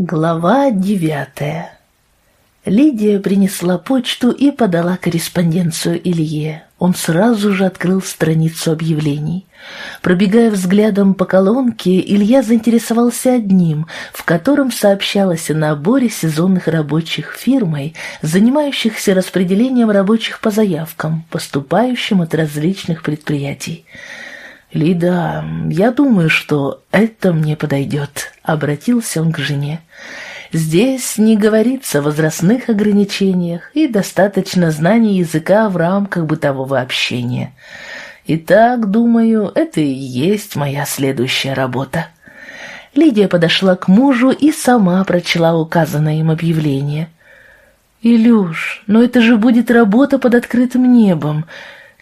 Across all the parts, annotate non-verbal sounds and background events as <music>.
Глава девятая Лидия принесла почту и подала корреспонденцию Илье. Он сразу же открыл страницу объявлений. Пробегая взглядом по колонке, Илья заинтересовался одним, в котором сообщалось о наборе сезонных рабочих фирмой, занимающихся распределением рабочих по заявкам, поступающим от различных предприятий. «Лида, я думаю, что это мне подойдет», — обратился он к жене. «Здесь не говорится о возрастных ограничениях и достаточно знаний языка в рамках бытового общения. Итак, думаю, это и есть моя следующая работа». Лидия подошла к мужу и сама прочла указанное им объявление. «Илюш, но это же будет работа под открытым небом.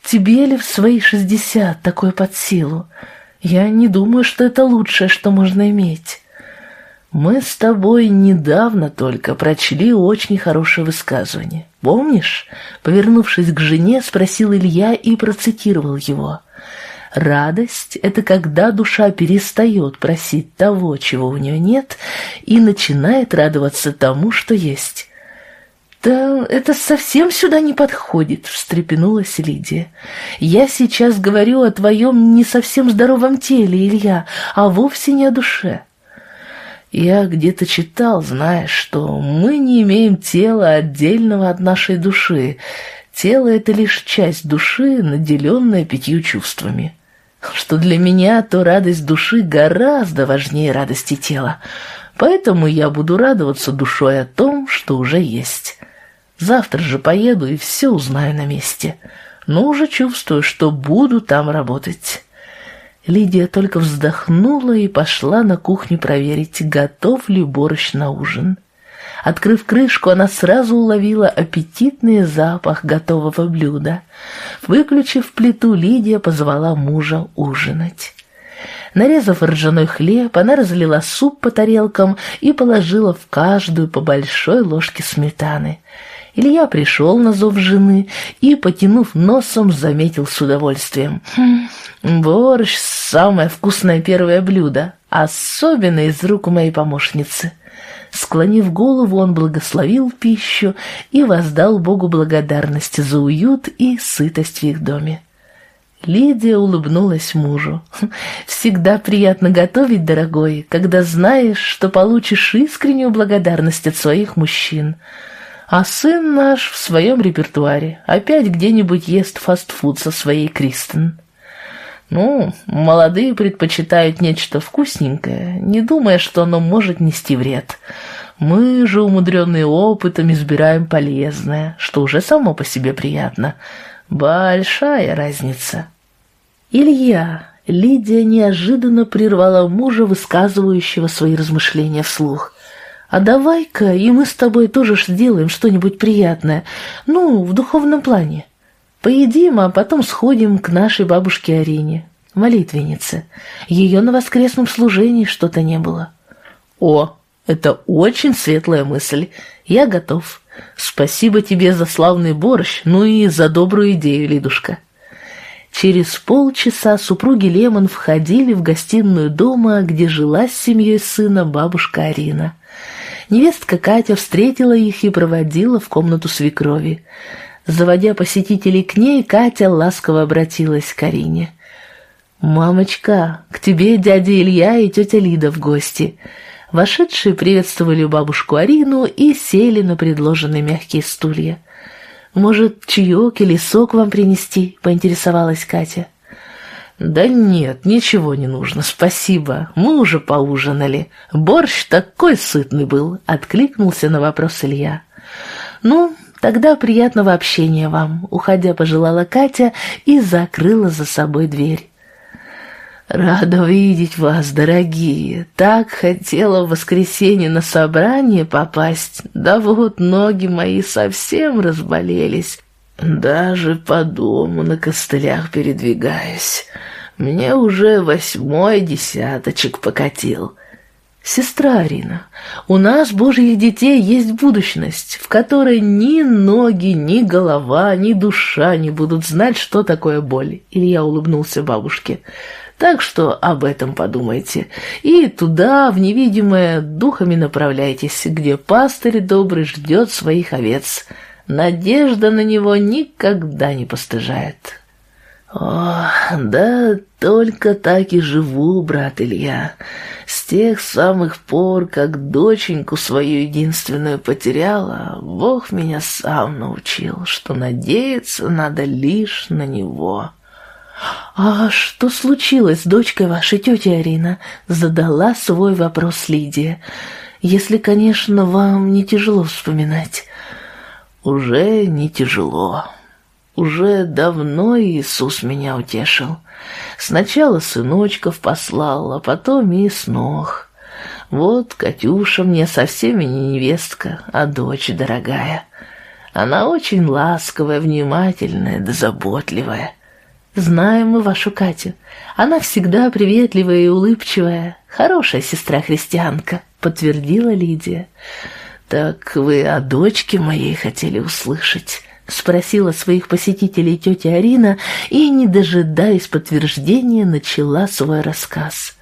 Тебе ли в свои шестьдесят такое под силу? Я не думаю, что это лучшее, что можно иметь. Мы с тобой недавно только прочли очень хорошее высказывание. Помнишь? Повернувшись к жене, спросил Илья и процитировал его. Радость — это когда душа перестает просить того, чего у нее нет, и начинает радоваться тому, что есть. «Да это совсем сюда не подходит», — встрепенулась Лидия. «Я сейчас говорю о твоем не совсем здоровом теле, Илья, а вовсе не о душе». «Я где-то читал, знаешь, что мы не имеем тела отдельного от нашей души. Тело — это лишь часть души, наделенная пятью чувствами. Что для меня то радость души гораздо важнее радости тела. Поэтому я буду радоваться душой о том, что уже есть». Завтра же поеду и все узнаю на месте. Но уже чувствую, что буду там работать». Лидия только вздохнула и пошла на кухню проверить, готов ли борщ на ужин. Открыв крышку, она сразу уловила аппетитный запах готового блюда. Выключив плиту, Лидия позвала мужа ужинать. Нарезав ржаной хлеб, она разлила суп по тарелкам и положила в каждую по большой ложке сметаны – Илья пришел на зов жены и, потянув носом, заметил с удовольствием. «Хм, «Борщ — самое вкусное первое блюдо, особенно из рук моей помощницы». Склонив голову, он благословил пищу и воздал Богу благодарность за уют и сытость в их доме. Лидия улыбнулась мужу. «Всегда приятно готовить, дорогой, когда знаешь, что получишь искреннюю благодарность от своих мужчин а сын наш в своем репертуаре опять где-нибудь ест фастфуд со своей Кристен. Ну, молодые предпочитают нечто вкусненькое, не думая, что оно может нести вред. Мы же, умудренные опытом, избираем полезное, что уже само по себе приятно. Большая разница. Илья, Лидия неожиданно прервала мужа, высказывающего свои размышления вслух. А давай-ка и мы с тобой тоже сделаем что-нибудь приятное, ну, в духовном плане. Поедим, а потом сходим к нашей бабушке Арине, молитвеннице. Ее на воскресном служении что-то не было. О, это очень светлая мысль. Я готов. Спасибо тебе за славный борщ, ну и за добрую идею, Лидушка. Через полчаса супруги Лемон входили в гостиную дома, где жила с семьей сына бабушка Арина. Невестка Катя встретила их и проводила в комнату свекрови. Заводя посетителей к ней, Катя ласково обратилась к Арине. «Мамочка, к тебе дядя Илья и тетя Лида в гости». Вошедшие приветствовали бабушку Арину и сели на предложенные мягкие стулья. «Может, чаек или сок вам принести?» — поинтересовалась Катя. «Да нет, ничего не нужно, спасибо. Мы уже поужинали. Борщ такой сытный был», — откликнулся на вопрос Илья. «Ну, тогда приятного общения вам», — уходя пожелала Катя и закрыла за собой дверь. «Рада видеть вас, дорогие. Так хотела в воскресенье на собрание попасть. Да вот ноги мои совсем разболелись. Даже по дому на костылях передвигаюсь. Мне уже восьмой десяточек покатил. Сестра Арина, у нас, божьих детей, есть будущность, в которой ни ноги, ни голова, ни душа не будут знать, что такое боль. Илья улыбнулся бабушке. Так что об этом подумайте. И туда, в невидимое, духами направляйтесь, где пастырь добрый ждет своих овец. Надежда на него никогда не постыжает. О, да только так и живу, брат Илья. С тех самых пор, как доченьку свою единственную потеряла, Бог меня сам научил, что надеяться надо лишь на Него. «А что случилось с дочкой вашей, тетя Арина?» — задала свой вопрос Лидия. «Если, конечно, вам не тяжело вспоминать». «Уже не тяжело. Уже давно Иисус меня утешил. Сначала сыночков послал, а потом и снох. Вот Катюша мне совсем не невестка, а дочь дорогая. Она очень ласковая, внимательная да заботливая. Знаем мы вашу Катю. Она всегда приветливая и улыбчивая, хорошая сестра-христианка, подтвердила Лидия. Так вы о дочке моей хотели услышать? Спросила своих посетителей тетя Арина и, не дожидаясь подтверждения, начала свой рассказ.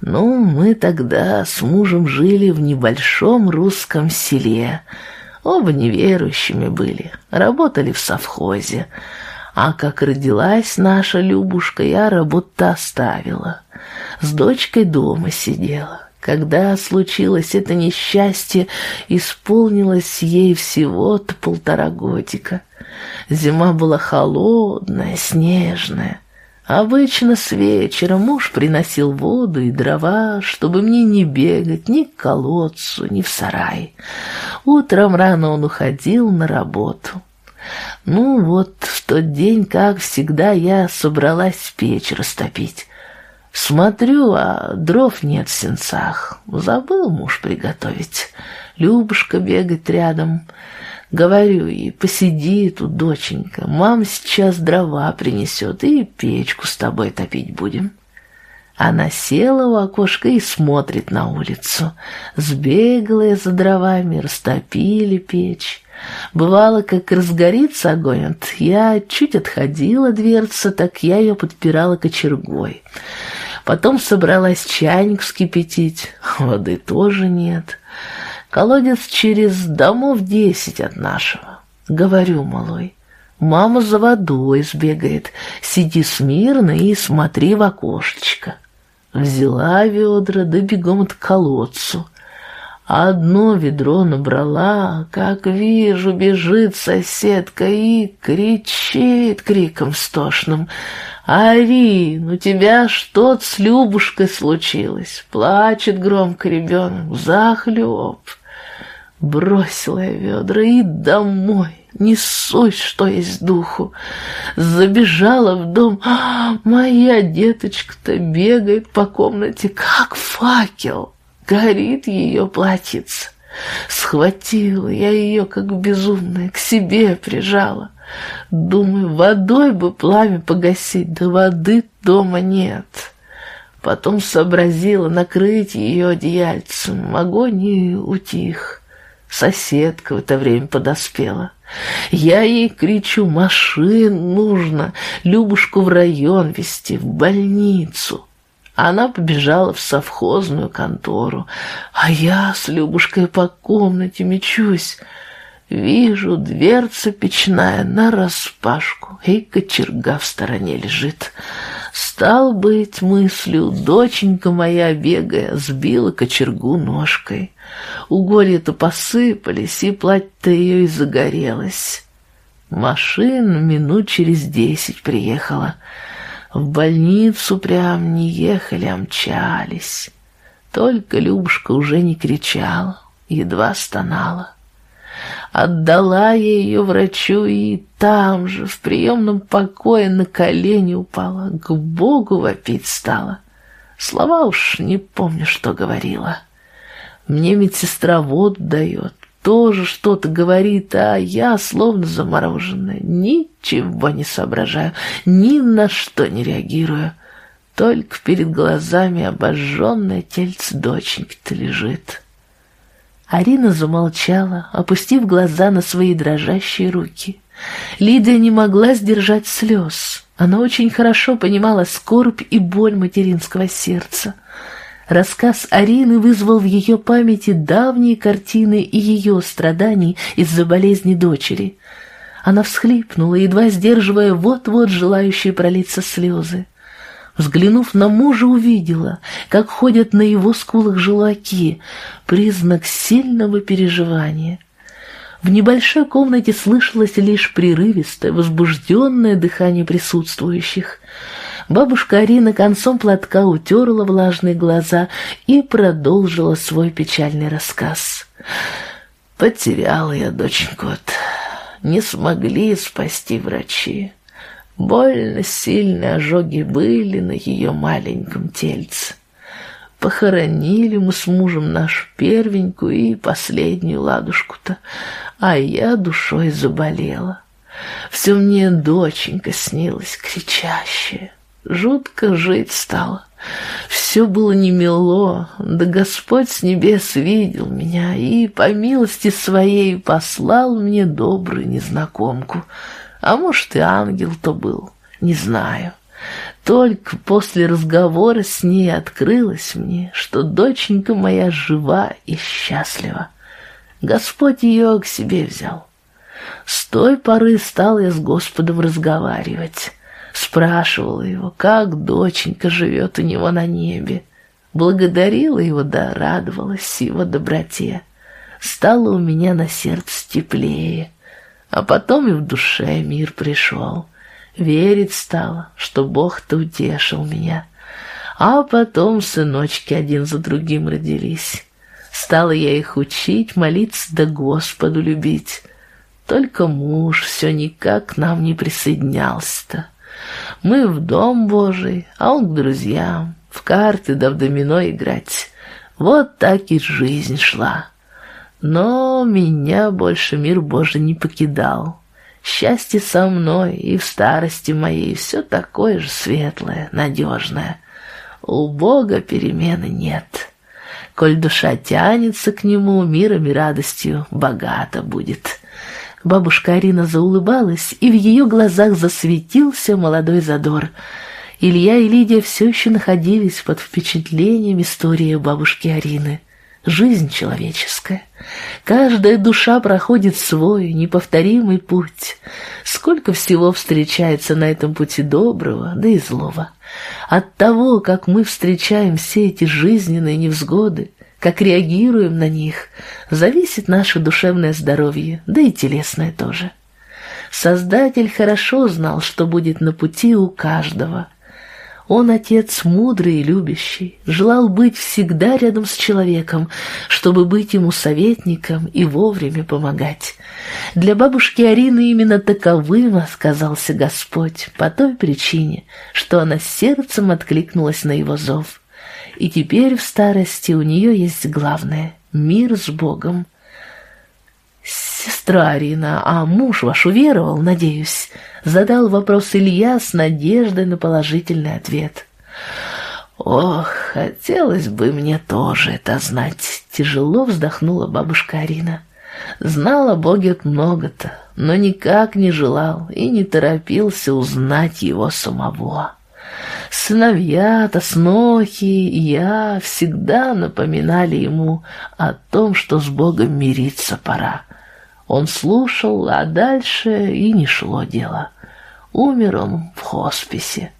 «Ну, мы тогда с мужем жили в небольшом русском селе. Оба неверующими были, работали в совхозе. А как родилась наша Любушка, я работу оставила. С дочкой дома сидела. Когда случилось это несчастье, исполнилось ей всего-то полтора годика. Зима была холодная, снежная. Обычно с вечера муж приносил воду и дрова, чтобы мне не бегать ни к колодцу, ни в сарай. Утром рано он уходил на работу. Ну вот, в тот день, как всегда, я собралась печь растопить. Смотрю, а дров нет в сенцах. Забыл муж приготовить. Любушка бегает рядом. Говорю и посиди тут, доченька. Мам сейчас дрова принесет и печку с тобой топить будем. Она села у окошка и смотрит на улицу. Сбегала я за дровами, растопили печь. Бывало, как разгорится огонь, я чуть отходила дверца, так я ее подпирала кочергой. Потом собралась чайник вскипятить, воды тоже нет. Колодец через домов десять от нашего. Говорю, малой, мама за водой сбегает, сиди смирно и смотри в окошечко. Взяла ведра, да бегом от колодцу. Одно ведро набрала, как вижу, бежит соседка и кричит криком стошным — «Арин, у тебя что-то с Любушкой случилось?» Плачет громко ребенок, захлеб. Бросила я ведра и домой, несусь, что есть духу. Забежала в дом, а, моя деточка-то бегает по комнате, как факел. Горит ее платьице. Схватила я ее, как безумная, к себе прижала. Думаю, водой бы пламя погасить, да воды дома нет. Потом сообразила накрыть ее одеяльцем. Огонь и утих. Соседка в это время подоспела. Я ей кричу, машин нужно, Любушку в район везти, в больницу. Она побежала в совхозную контору, а я с Любушкой по комнате мечусь. Вижу, дверца печная нараспашку, и кочерга в стороне лежит. Стал быть, мыслью, доченька моя, бегая, сбила кочергу ножкой. Уголья-то посыпались, и платье-то ее и загорелось. Машина минут через десять приехала. В больницу прям не ехали, а мчались. Только Любушка уже не кричала, едва стонала. Отдала я ее врачу и там же, в приемном покое, на колени упала, к Богу вопить стала. Слова уж не помню, что говорила. Мне медсестра воду дает, тоже что-то говорит, а я словно замороженная, ничего не соображаю, ни на что не реагирую. Только перед глазами обожженное тельце доченьки-то лежит. Арина замолчала, опустив глаза на свои дрожащие руки. Лидия не могла сдержать слез. Она очень хорошо понимала скорбь и боль материнского сердца. Рассказ Арины вызвал в ее памяти давние картины и ее страданий из-за болезни дочери. Она всхлипнула, едва сдерживая вот-вот желающие пролиться слезы. Взглянув на мужа, увидела, как ходят на его скулах желаки, признак сильного переживания. В небольшой комнате слышалось лишь прерывистое, возбужденное дыхание присутствующих. Бабушка Арина концом платка утерла влажные глаза и продолжила свой печальный рассказ. «Потеряла я доченьку-то. Не смогли спасти врачи. Больно сильные ожоги были на ее маленьком тельце. Похоронили мы с мужем нашу первенькую и последнюю ладушку-то, а я душой заболела. Все мне доченька снилась кричащая. Жутко жить стало. Все было немило, да Господь с небес видел меня и по милости своей послал мне добрую незнакомку — а может, и ангел-то был, не знаю. Только после разговора с ней открылось мне, что доченька моя жива и счастлива. Господь ее к себе взял. С той поры стал я с Господом разговаривать. Спрашивала его, как доченька живет у него на небе. Благодарила его, да радовалась его доброте. Стало у меня на сердце теплее. А потом и в душе мир пришел. Верить стало, что Бог-то утешил меня. А потом сыночки один за другим родились. Стала я их учить, молиться да Господу любить. Только муж все никак к нам не присоединялся-то. Мы в дом Божий, а он к друзьям, в карты да в домино играть. Вот так и жизнь шла. Но меня больше мир Божий не покидал. Счастье со мной и в старости моей все такое же светлое, надежное. У Бога перемены нет. Коль душа тянется к Нему, миром и радостью богата будет. Бабушка Арина заулыбалась, и в ее глазах засветился молодой задор. Илья и Лидия все еще находились под впечатлением истории бабушки Арины жизнь человеческая. Каждая душа проходит свой неповторимый путь. Сколько всего встречается на этом пути доброго, да и злого. От того, как мы встречаем все эти жизненные невзгоды, как реагируем на них, зависит наше душевное здоровье, да и телесное тоже. Создатель хорошо знал, что будет на пути у каждого – он отец мудрый и любящий, желал быть всегда рядом с человеком, чтобы быть ему советником и вовремя помогать. Для бабушки Арины именно таковым сказался Господь по той причине, что она сердцем откликнулась на его зов. И теперь в старости у нее есть главное — мир с Богом. «Сестра Арина, а муж ваш уверовал, надеюсь?» Задал вопрос Илья с надеждой на положительный ответ. «Ох, хотелось бы мне тоже это знать!» Тяжело вздохнула бабушка Арина. Знала Боге много-то, но никак не желал и не торопился узнать его самого. Сыновья-то, снохи я всегда напоминали ему о том, что с Богом мириться пора. Он слушал, а дальше и не шло дело. Умер он в хосписе.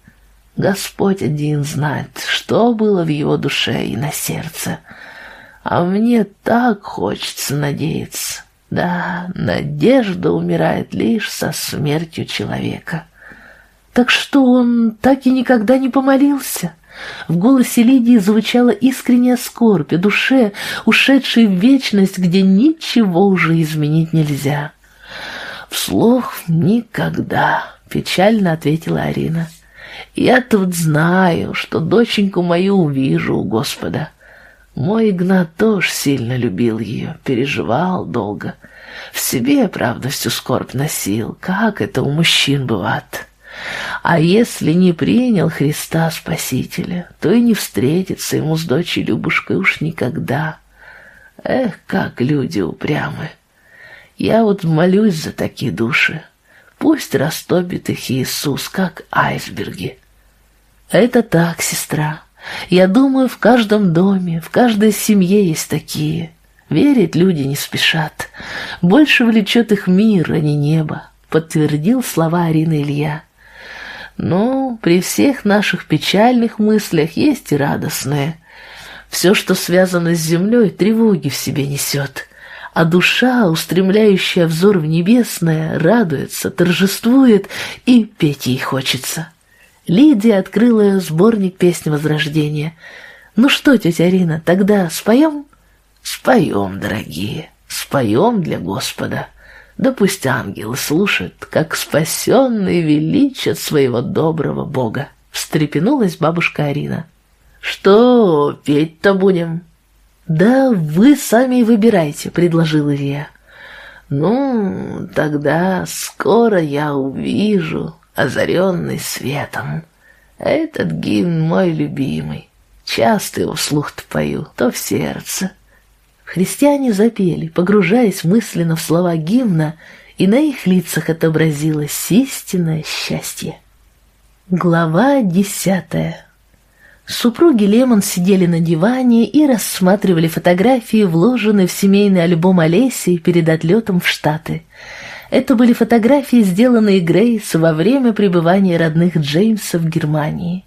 Господь один знает, что было в его душе и на сердце. А мне так хочется надеяться. Да, надежда умирает лишь со смертью человека. Так что он так и никогда не помолился? В голосе Лидии звучала искренняя скорбь о душе, ушедшей в вечность, где ничего уже изменить нельзя. «Вслух никогда», — печально ответила Арина. «Я тут знаю, что доченьку мою увижу у Господа. Мой Игнат тоже сильно любил ее, переживал долго. В себе, правда, всю скорбь носил, как это у мужчин бывает». А если не принял Христа Спасителя, то и не встретится ему с дочей Любушкой уж никогда. Эх, как люди упрямы! Я вот молюсь за такие души. Пусть растопит их Иисус, как айсберги. Это так, сестра. Я думаю, в каждом доме, в каждой семье есть такие. Верить люди не спешат. Больше влечет их мир, а не небо, подтвердил слова Арины Илья. Но при всех наших печальных мыслях есть и радостные. Все, что связано с землей, тревоги в себе несет. А душа, устремляющая взор в небесное, радуется, торжествует, и петь ей хочется. Лидия открыла сборник песни Возрождения. «Ну что, тетя Рина, тогда споем?» «Споем, дорогие, споем для Господа». Да пусть ангелы слушают, как спасенные величат своего доброго Бога. Встрепенулась бабушка Арина. Что петь-то будем? Да вы сами выбирайте, предложил Илья. Ну, тогда скоро я увижу, озаренный светом. Этот гимн мой любимый. Часто его вслух-то пою, то в сердце, Христиане запели, погружаясь мысленно в слова гимна, и на их лицах отобразилось истинное счастье. Глава десятая Супруги Лемон сидели на диване и рассматривали фотографии, вложенные в семейный альбом Олеси перед отлетом в Штаты. Это были фотографии, сделанные Грейс во время пребывания родных Джеймса в Германии.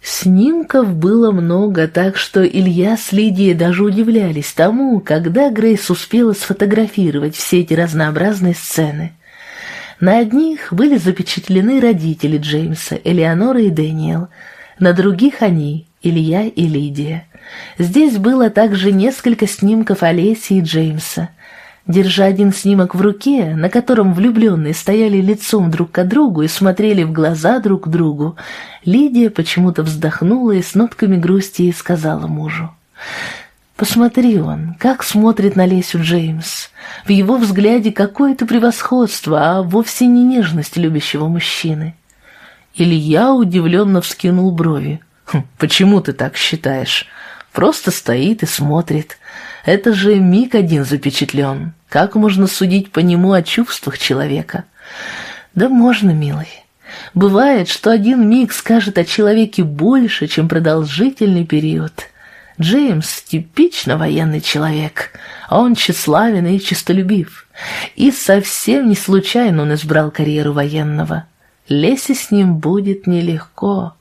Снимков было много, так что Илья с Лидией даже удивлялись тому, когда Грейс успела сфотографировать все эти разнообразные сцены. На одних были запечатлены родители Джеймса, Элеонора и Дэниел, на других они, Илья и Лидия. Здесь было также несколько снимков Олеси и Джеймса. Держа один снимок в руке, на котором влюбленные стояли лицом друг к другу и смотрели в глаза друг другу, Лидия почему-то вздохнула и с нотками грусти сказала мужу. «Посмотри он, как смотрит на Лесю Джеймс. В его взгляде какое-то превосходство, а вовсе не нежность любящего мужчины». Илья удивленно вскинул брови. «Хм, «Почему ты так считаешь? Просто стоит и смотрит. Это же миг один запечатлен. Как можно судить по нему о чувствах человека? Да можно, милый. Бывает, что один миг скажет о человеке больше, чем продолжительный период. Джеймс – типично военный человек, а он тщеславен и честолюбив. И совсем не случайно он избрал карьеру военного. Лесе с ним будет нелегко.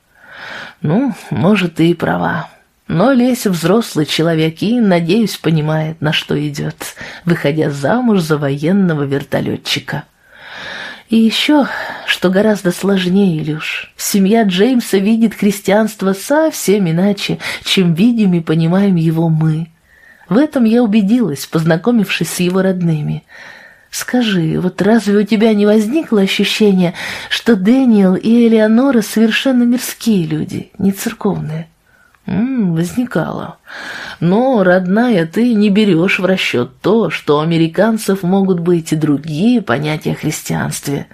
Ну, может, ты и права. Но Леся взрослый человек и, надеюсь, понимает, на что идет, выходя замуж за военного вертолетчика. И еще, что гораздо сложнее, Илюш, семья Джеймса видит христианство совсем иначе, чем видим и понимаем его мы. В этом я убедилась, познакомившись с его родными. Скажи, вот разве у тебя не возникло ощущение, что Дэниел и Элеонора совершенно мирские люди, не церковные? Возникало. Но, родная, ты не берешь в расчет то, что у американцев могут быть и другие понятия о христианстве.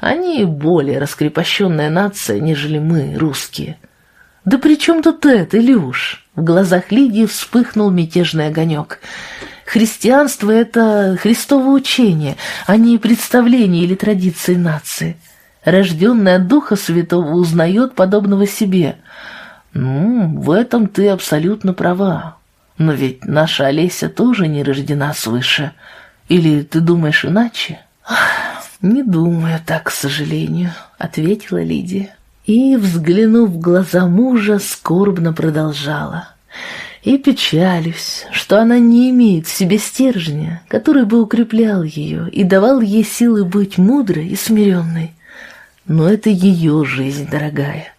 Они более раскрепощенная нация, нежели мы, русские. Да при чем тут это, Илюш? В глазах Лидии вспыхнул мятежный огонек. Христианство — это Христово учение, а не представление или традиции нации. Рожденный от Духа Святого узнает подобного себе — «Ну, в этом ты абсолютно права. Но ведь наша Олеся тоже не рождена свыше. Или ты думаешь иначе?» «Не думаю так, к сожалению», — ответила Лидия. И, взглянув в глаза мужа, скорбно продолжала. «И печалюсь, что она не имеет в себе стержня, который бы укреплял ее и давал ей силы быть мудрой и смиренной. Но это ее жизнь, дорогая.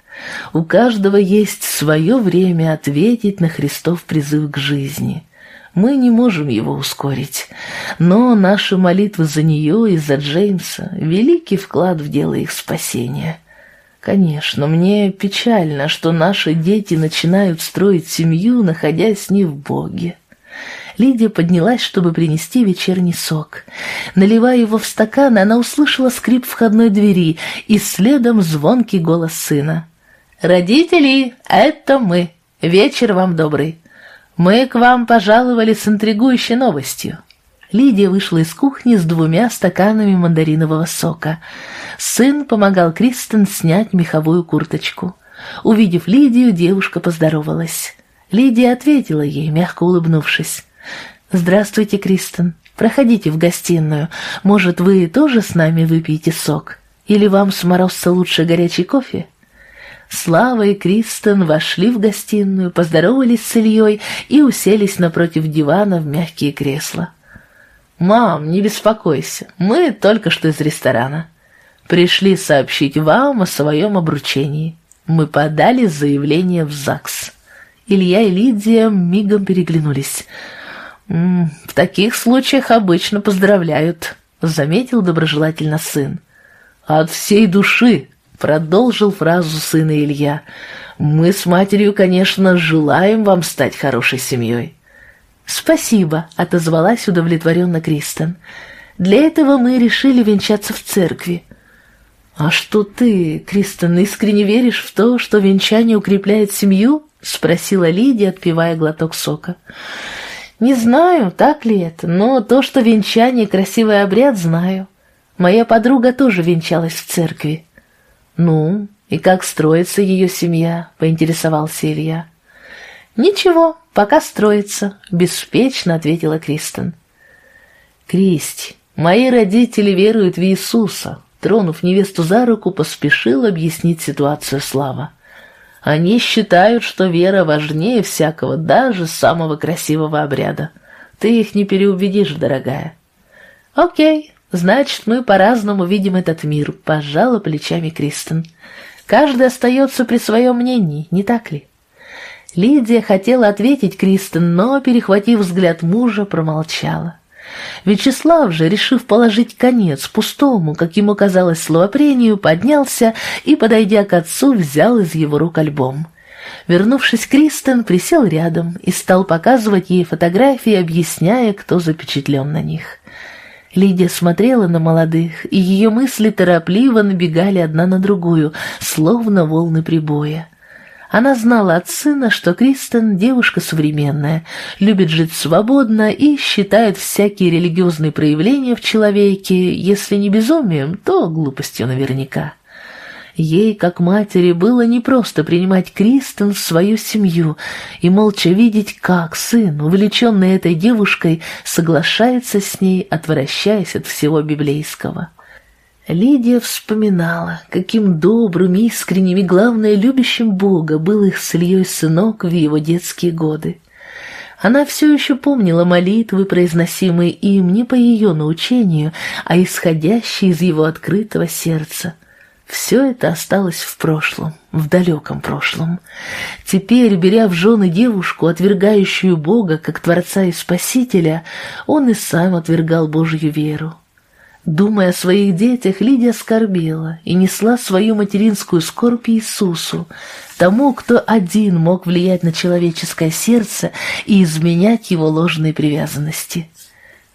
У каждого есть свое время ответить на Христов призыв к жизни. Мы не можем его ускорить, но наши молитвы за нее и за Джеймса – великий вклад в дело их спасения. Конечно, мне печально, что наши дети начинают строить семью, находясь не в Боге. Лидия поднялась, чтобы принести вечерний сок. Наливая его в стакан, она услышала скрип входной двери и следом звонкий голос сына. «Родители, это мы. Вечер вам добрый. Мы к вам пожаловали с интригующей новостью». Лидия вышла из кухни с двумя стаканами мандаринового сока. Сын помогал Кристен снять меховую курточку. Увидев Лидию, девушка поздоровалась. Лидия ответила ей, мягко улыбнувшись. «Здравствуйте, Кристен. Проходите в гостиную. Может, вы тоже с нами выпьете сок? Или вам с Морозца лучше горячий кофе?» Слава и Кристен вошли в гостиную, поздоровались с Ильей и уселись напротив дивана в мягкие кресла. «Мам, не беспокойся, мы только что из ресторана. Пришли сообщить вам о своем обручении. Мы подали заявление в ЗАГС». Илья и Лидия мигом переглянулись. «В таких случаях обычно поздравляют», — заметил доброжелательно сын. «От всей души», — продолжил фразу сына Илья. «Мы с матерью, конечно, желаем вам стать хорошей семьей». «Спасибо», — отозвалась удовлетворенно Кристен. «Для этого мы решили венчаться в церкви». «А что ты, Кристен, искренне веришь в то, что венчание укрепляет семью?» — спросила Лидия, отпивая глоток сока. «Не знаю, так ли это, но то, что венчание — красивый обряд, знаю. Моя подруга тоже венчалась в церкви». «Ну, и как строится ее семья?» — поинтересовался Илья. «Ничего, пока строится», — беспечно ответила Кристен. «Кристи, мои родители веруют в Иисуса», — тронув невесту за руку, поспешил объяснить ситуацию Слава. «Они считают, что вера важнее всякого, даже самого красивого обряда. Ты их не переубедишь, дорогая». «Окей, значит, мы по-разному видим этот мир», — пожала плечами Кристен. «Каждый остается при своем мнении, не так ли?» Лидия хотела ответить Кристен, но, перехватив взгляд мужа, промолчала. Вячеслав же, решив положить конец пустому, как ему казалось, словопрению, поднялся и, подойдя к отцу, взял из его рук альбом. Вернувшись, Кристен присел рядом и стал показывать ей фотографии, объясняя, кто запечатлен на них. Лидия смотрела на молодых, и ее мысли торопливо набегали одна на другую, словно волны прибоя. Она знала от сына, что Кристен – девушка современная, любит жить свободно и считает всякие религиозные проявления в человеке, если не безумием, то глупостью наверняка. Ей, как матери, было непросто принимать Кристен в свою семью и молча видеть, как сын, увлеченный этой девушкой, соглашается с ней, отвращаясь от всего библейского. Лидия вспоминала, каким добрым, искренним и, главное, любящим Бога был их с Ильей сынок в его детские годы. Она все еще помнила молитвы, произносимые им не по ее научению, а исходящие из его открытого сердца. Все это осталось в прошлом, в далеком прошлом. Теперь, беря в жены девушку, отвергающую Бога как Творца и Спасителя, он и сам отвергал Божью веру. Думая о своих детях, Лидия скорбела и несла свою материнскую скорбь Иисусу, тому, кто один мог влиять на человеческое сердце и изменять его ложные привязанности.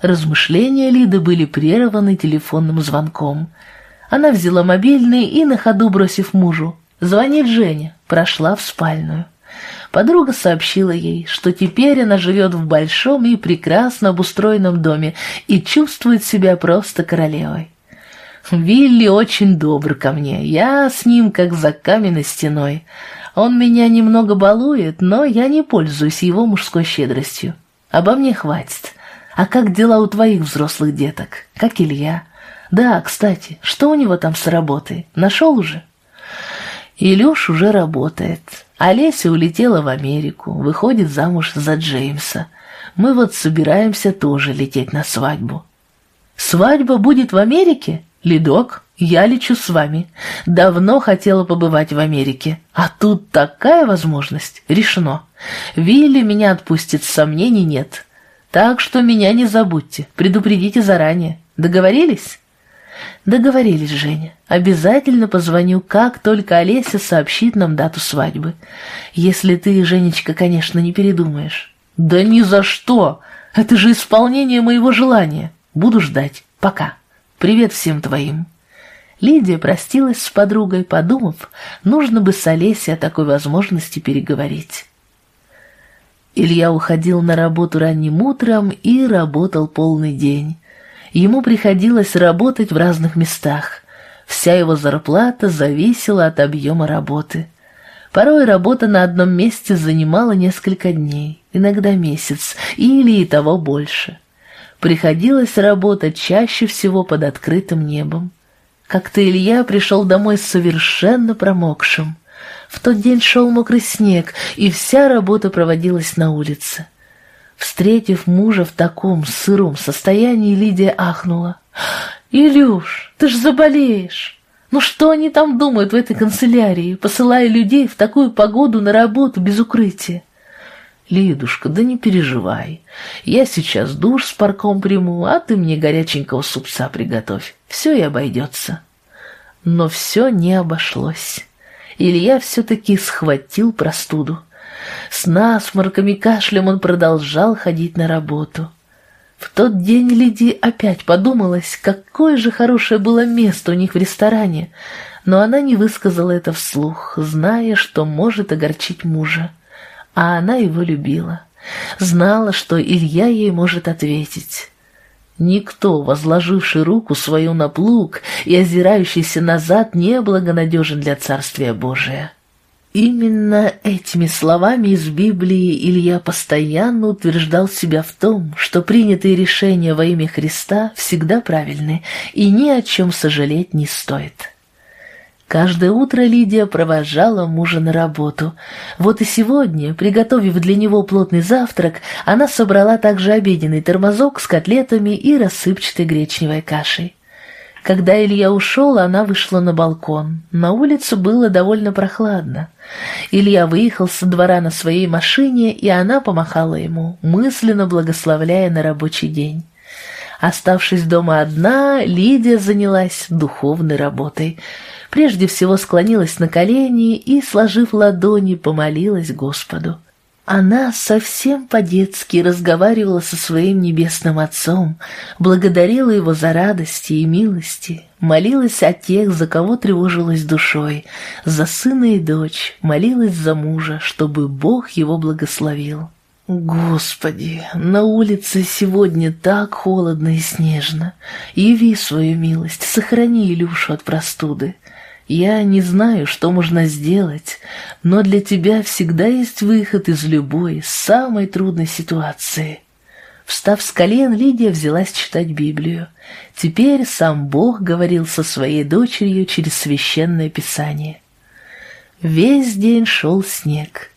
Размышления Лиды были прерваны телефонным звонком. Она взяла мобильный и, на ходу бросив мужу, «Звонит Женя», прошла в спальную. Подруга сообщила ей, что теперь она живет в большом и прекрасно обустроенном доме и чувствует себя просто королевой. Вилли очень добр ко мне, я с ним как за каменной стеной. Он меня немного балует, но я не пользуюсь его мужской щедростью. Обо мне хватит. А как дела у твоих взрослых деток? Как Илья? Да, кстати, что у него там с работой? Нашел уже? Илюш уже работает. Олеся улетела в Америку, выходит замуж за Джеймса. Мы вот собираемся тоже лететь на свадьбу. Свадьба будет в Америке? Ледок, я лечу с вами. Давно хотела побывать в Америке. А тут такая возможность. Решено. Вилли меня отпустит, сомнений нет. Так что меня не забудьте, предупредите заранее. Договорились? Договорились, Женя. Обязательно позвоню, как только Олеся сообщит нам дату свадьбы. Если ты, Женечка, конечно, не передумаешь. Да ни за что! Это же исполнение моего желания. Буду ждать. Пока. Привет всем твоим. Лидия простилась с подругой, подумав, нужно бы с Олесей о такой возможности переговорить. Илья уходил на работу ранним утром и работал полный день. Ему приходилось работать в разных местах. Вся его зарплата зависела от объема работы. Порой работа на одном месте занимала несколько дней, иногда месяц или и того больше. Приходилось работать чаще всего под открытым небом. Как-то Илья пришел домой совершенно промокшим. В тот день шел мокрый снег, и вся работа проводилась на улице. Встретив мужа в таком сыром состоянии, Лидия ахнула. «Илюш, ты ж заболеешь! Ну что они там думают в этой канцелярии, посылая людей в такую погоду на работу без укрытия?» «Лидушка, да не переживай. Я сейчас душ с парком приму, а ты мне горяченького супца приготовь. Все и обойдется». Но все не обошлось. Илья все-таки схватил простуду. С насморком и кашлем он продолжал ходить на работу. В тот день Лидии опять подумалось, какое же хорошее было место у них в ресторане, но она не высказала это вслух, зная, что может огорчить мужа. А она его любила, знала, что Илья ей может ответить. Никто, возложивший руку свою на плуг и озирающийся назад, не благонадежен для Царствия Божия. Именно этими словами из Библии Илья постоянно утверждал себя в том, что принятые решения во имя Христа всегда правильны и ни о чем сожалеть не стоит. Каждое утро Лидия провожала мужа на работу. Вот и сегодня, приготовив для него плотный завтрак, она собрала также обеденный тормозок с котлетами и рассыпчатой гречневой кашей. Когда Илья ушел, она вышла на балкон. На улице было довольно прохладно. Илья выехал со двора на своей машине, и она помахала ему, мысленно благословляя на рабочий день. Оставшись дома одна, Лидия занялась духовной работой – прежде всего склонилась на колени и, сложив ладони, помолилась Господу. Она совсем по-детски разговаривала со своим небесным Отцом, благодарила Его за радости и милости, молилась о тех, за кого тревожилась душой, за сына и дочь, молилась за мужа, чтобы Бог его благословил. Господи, на улице сегодня так холодно и снежно. Яви свою милость, сохрани Илюшу от простуды. Я не знаю, что можно сделать, но для тебя всегда есть выход из любой, самой трудной ситуации. Встав с колен, Лидия взялась читать Библию. Теперь сам Бог говорил со своей дочерью через священное писание. Весь день шел снег.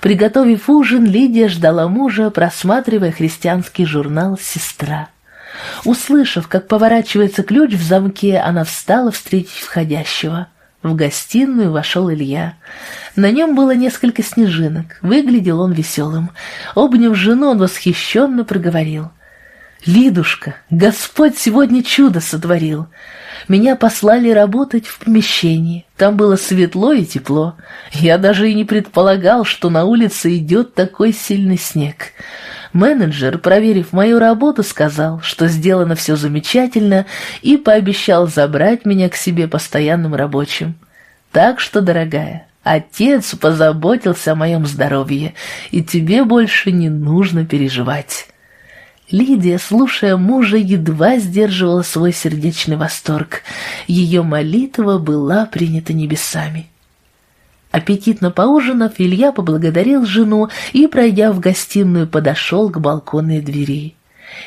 Приготовив ужин, Лидия ждала мужа, просматривая христианский журнал «Сестра». Услышав, как поворачивается ключ в замке, она встала встретить входящего. В гостиную вошел Илья. На нем было несколько снежинок. Выглядел он веселым. Обняв жену, он восхищенно проговорил. «Лидушка, Господь сегодня чудо сотворил. Меня послали работать в помещении. Там было светло и тепло. Я даже и не предполагал, что на улице идет такой сильный снег. Менеджер, проверив мою работу, сказал, что сделано все замечательно и пообещал забрать меня к себе постоянным рабочим. Так что, дорогая, отец позаботился о моем здоровье, и тебе больше не нужно переживать». Лидия, слушая мужа, едва сдерживала свой сердечный восторг. Ее молитва была принята небесами. Аппетитно поужинав, Илья поблагодарил жену и, пройдя в гостиную, подошел к балконной двери.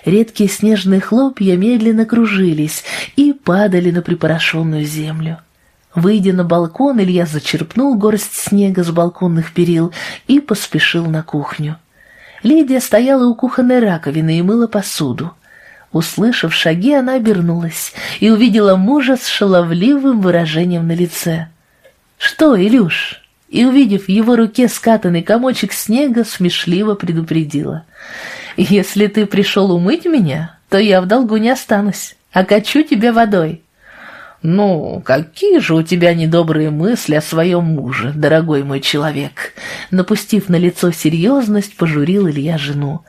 Редкие снежные хлопья медленно кружились и падали на припорошенную землю. Выйдя на балкон, Илья зачерпнул горсть снега с балконных перил и поспешил на кухню. Лидия стояла у кухонной раковины и мыла посуду. Услышав шаги, она обернулась и увидела мужа с шаловливым выражением на лице. «Что, Илюш?» И, увидев в его руке скатанный комочек снега, смешливо предупредила. «Если ты пришел умыть меня, то я в долгу не останусь, а качу тебя водой». «Ну, какие же у тебя недобрые мысли о своем муже, дорогой мой человек!» Напустив на лицо серьезность, пожурил Илья жену.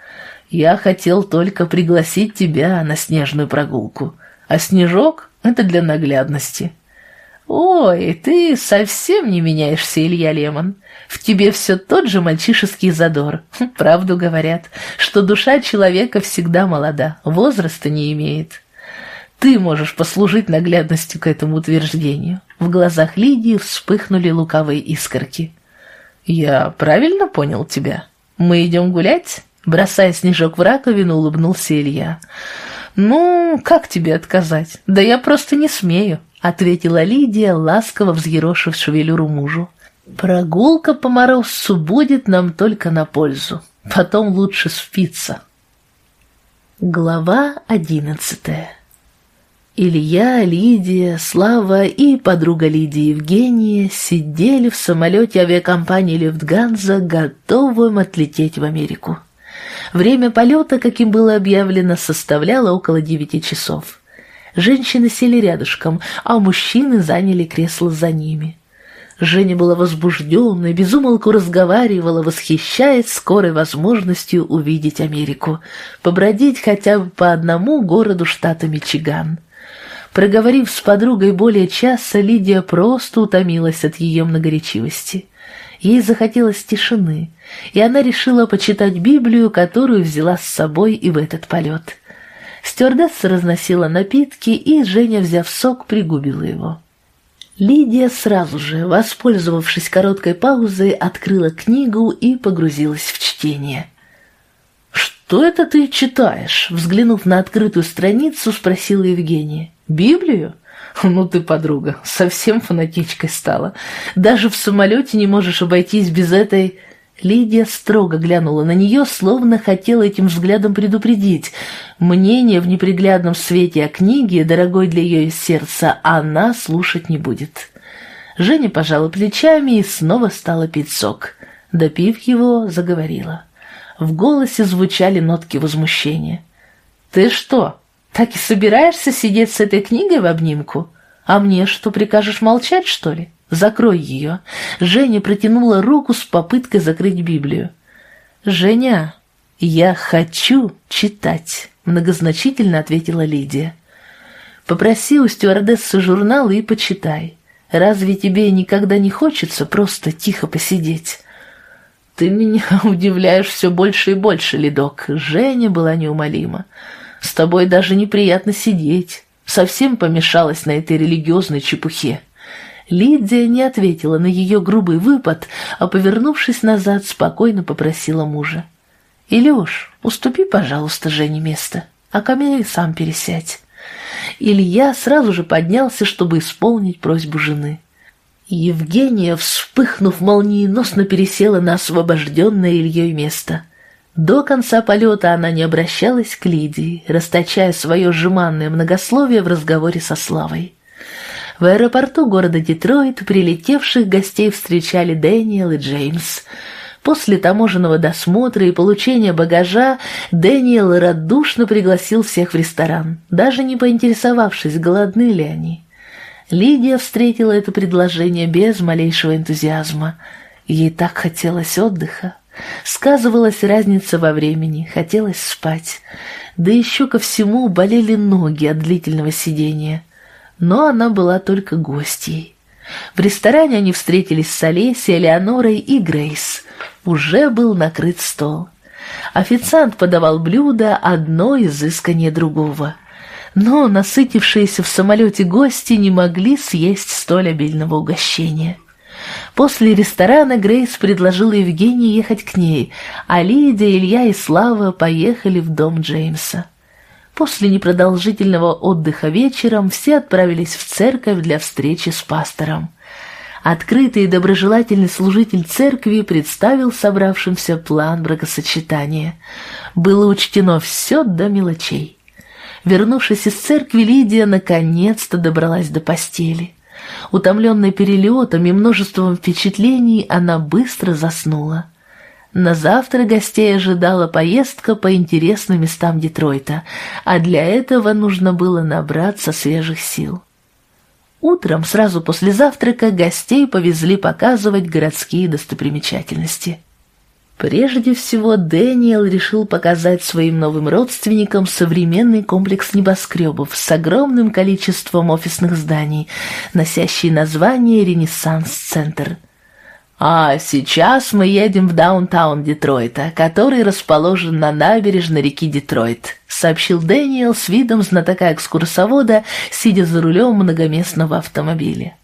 «Я хотел только пригласить тебя на снежную прогулку, а снежок — это для наглядности». «Ой, ты совсем не меняешься, Илья Лемон. В тебе все тот же мальчишеский задор. Правду говорят, что душа человека всегда молода, возраста не имеет. Ты можешь послужить наглядностью к этому утверждению». В глазах Лидии вспыхнули луковые искорки. «Я правильно понял тебя? Мы идем гулять?» Бросая снежок в раковину, улыбнулся Илья. «Ну, как тебе отказать? Да я просто не смею», — ответила Лидия, ласково взъерошив шевелюру мужу. «Прогулка по морозцу будет нам только на пользу. Потом лучше спиться». Глава одиннадцатая Илья, Лидия, Слава и подруга Лидии Евгения сидели в самолете авиакомпании «Люфтганза», готовым отлететь в Америку. Время полета, каким было объявлено, составляло около девяти часов. Женщины сели рядышком, а мужчины заняли кресло за ними. Женя была возбужденной, безумолку разговаривала, восхищаясь скорой возможностью увидеть Америку, побродить хотя бы по одному городу штата Мичиган. Проговорив с подругой более часа, Лидия просто утомилась от ее многоречивости. Ей захотелось тишины, и она решила почитать Библию, которую взяла с собой и в этот полет. Стюардесса разносила напитки, и Женя, взяв сок, пригубила его. Лидия сразу же, воспользовавшись короткой паузой, открыла книгу и погрузилась в чтение. «Что это ты читаешь?» Взглянув на открытую страницу, спросила Евгения. «Библию?» «Ну ты, подруга, совсем фанатичкой стала. Даже в самолете не можешь обойтись без этой...» Лидия строго глянула на нее, словно хотела этим взглядом предупредить. Мнение в неприглядном свете о книге, дорогой для ее сердца, она слушать не будет. Женя пожала плечами и снова стала пить сок. Допив его, заговорила. В голосе звучали нотки возмущения. «Ты что, так и собираешься сидеть с этой книгой в обнимку? А мне что, прикажешь молчать, что ли? Закрой ее. Женя протянула руку с попыткой закрыть Библию. Женя, я хочу читать, многозначительно ответила Лидия. Попроси у стюардессы журнал и почитай. Разве тебе никогда не хочется просто тихо посидеть? Ты меня <laughs> удивляешь все больше и больше, Ледок. Женя была неумолима. С тобой даже неприятно сидеть. Совсем помешалась на этой религиозной чепухе. Лидия не ответила на ее грубый выпад, а, повернувшись назад, спокойно попросила мужа. «Илюш, уступи, пожалуйста, Жене место, а ко мне сам пересядь». Илья сразу же поднялся, чтобы исполнить просьбу жены. Евгения, вспыхнув молниеносно, пересела на освобожденное Ильей место — до конца полета она не обращалась к Лидии, расточая свое жеманное многословие в разговоре со Славой. В аэропорту города Детройт прилетевших гостей встречали Дэниел и Джеймс. После таможенного досмотра и получения багажа Дэниел радушно пригласил всех в ресторан, даже не поинтересовавшись, голодны ли они. Лидия встретила это предложение без малейшего энтузиазма. Ей так хотелось отдыха. Сказывалась разница во времени, хотелось спать. Да еще ко всему болели ноги от длительного сидения. Но она была только гостьей. В ресторане они встретились с Олесей, Элеонорой и Грейс. Уже был накрыт стол. Официант подавал блюда, одно изысканнее другого. Но насытившиеся в самолете гости не могли съесть столь обильного угощения. После ресторана Грейс предложила Евгении ехать к ней, а Лидия, Илья и Слава поехали в дом Джеймса. После непродолжительного отдыха вечером все отправились в церковь для встречи с пастором. Открытый и доброжелательный служитель церкви представил собравшимся план бракосочетания. Было учтено все до мелочей. Вернувшись из церкви, Лидия наконец-то добралась до постели. Утомленная перелетом и множеством впечатлений, она быстро заснула. На завтра гостей ожидала поездка по интересным местам Детройта, а для этого нужно было набраться свежих сил. Утром, сразу после завтрака, гостей повезли показывать городские достопримечательности. Прежде всего, Дэниел решил показать своим новым родственникам современный комплекс небоскребов с огромным количеством офисных зданий, носящий название «Ренессанс-центр». А сейчас мы едем в даунтаун Детройта, который расположен на набережной реки Детройт, сообщил Дэниел с видом знатока экскурсовода, сидя за рулем многоместного автомобиля.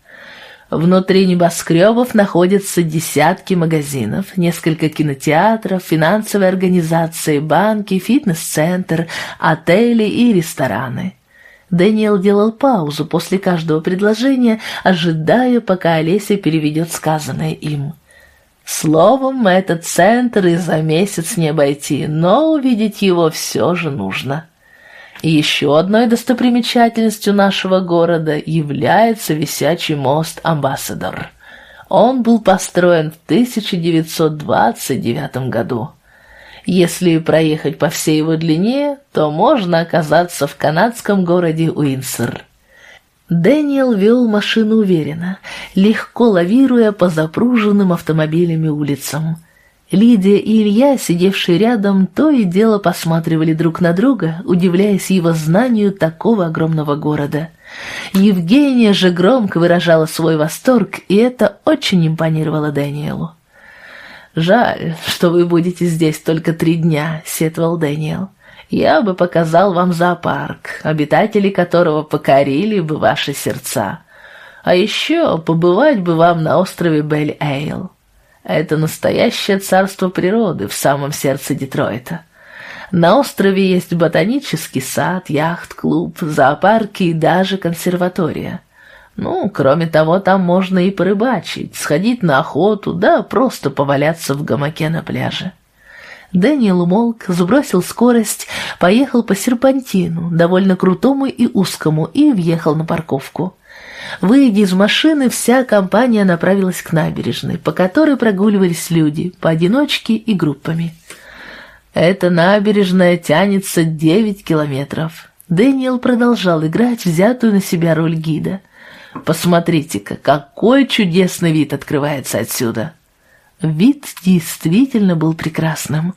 Внутри небоскребов находятся десятки магазинов, несколько кинотеатров, финансовые организации, банки, фитнес-центр, отели и рестораны. Дэниел делал паузу после каждого предложения, ожидая, пока Олеся переведет сказанное им. Словом, этот центр и за месяц не обойти, но увидеть его все же нужно. Еще одной достопримечательностью нашего города является висячий мост Амбассадор. Он был построен в 1929 году. Если проехать по всей его длине, то можно оказаться в канадском городе Уинсор. Дэниел вел машину уверенно, легко лавируя по запруженным автомобилями улицам. Лидия и Илья, сидевшие рядом, то и дело посматривали друг на друга, удивляясь его знанию такого огромного города. Евгения же громко выражала свой восторг, и это очень импонировало Дэниелу. «Жаль, что вы будете здесь только три дня», — сетовал Дэниел. «Я бы показал вам зоопарк, обитатели которого покорили бы ваши сердца. А еще побывать бы вам на острове Бель-Эйл. Это настоящее царство природы в самом сердце Детройта. На острове есть ботанический сад, яхт-клуб, зоопарки и даже консерватория». Ну, кроме того, там можно и порыбачить, сходить на охоту, да просто поваляться в гамаке на пляже. Дэниел умолк, сбросил скорость, поехал по серпантину, довольно крутому и узкому, и въехал на парковку. Выйдя из машины, вся компания направилась к набережной, по которой прогуливались люди, поодиночке и группами. Эта набережная тянется девять километров. Дэниел продолжал играть взятую на себя роль гида. Посмотрите-ка, какой чудесный вид открывается отсюда!» Вид действительно был прекрасным.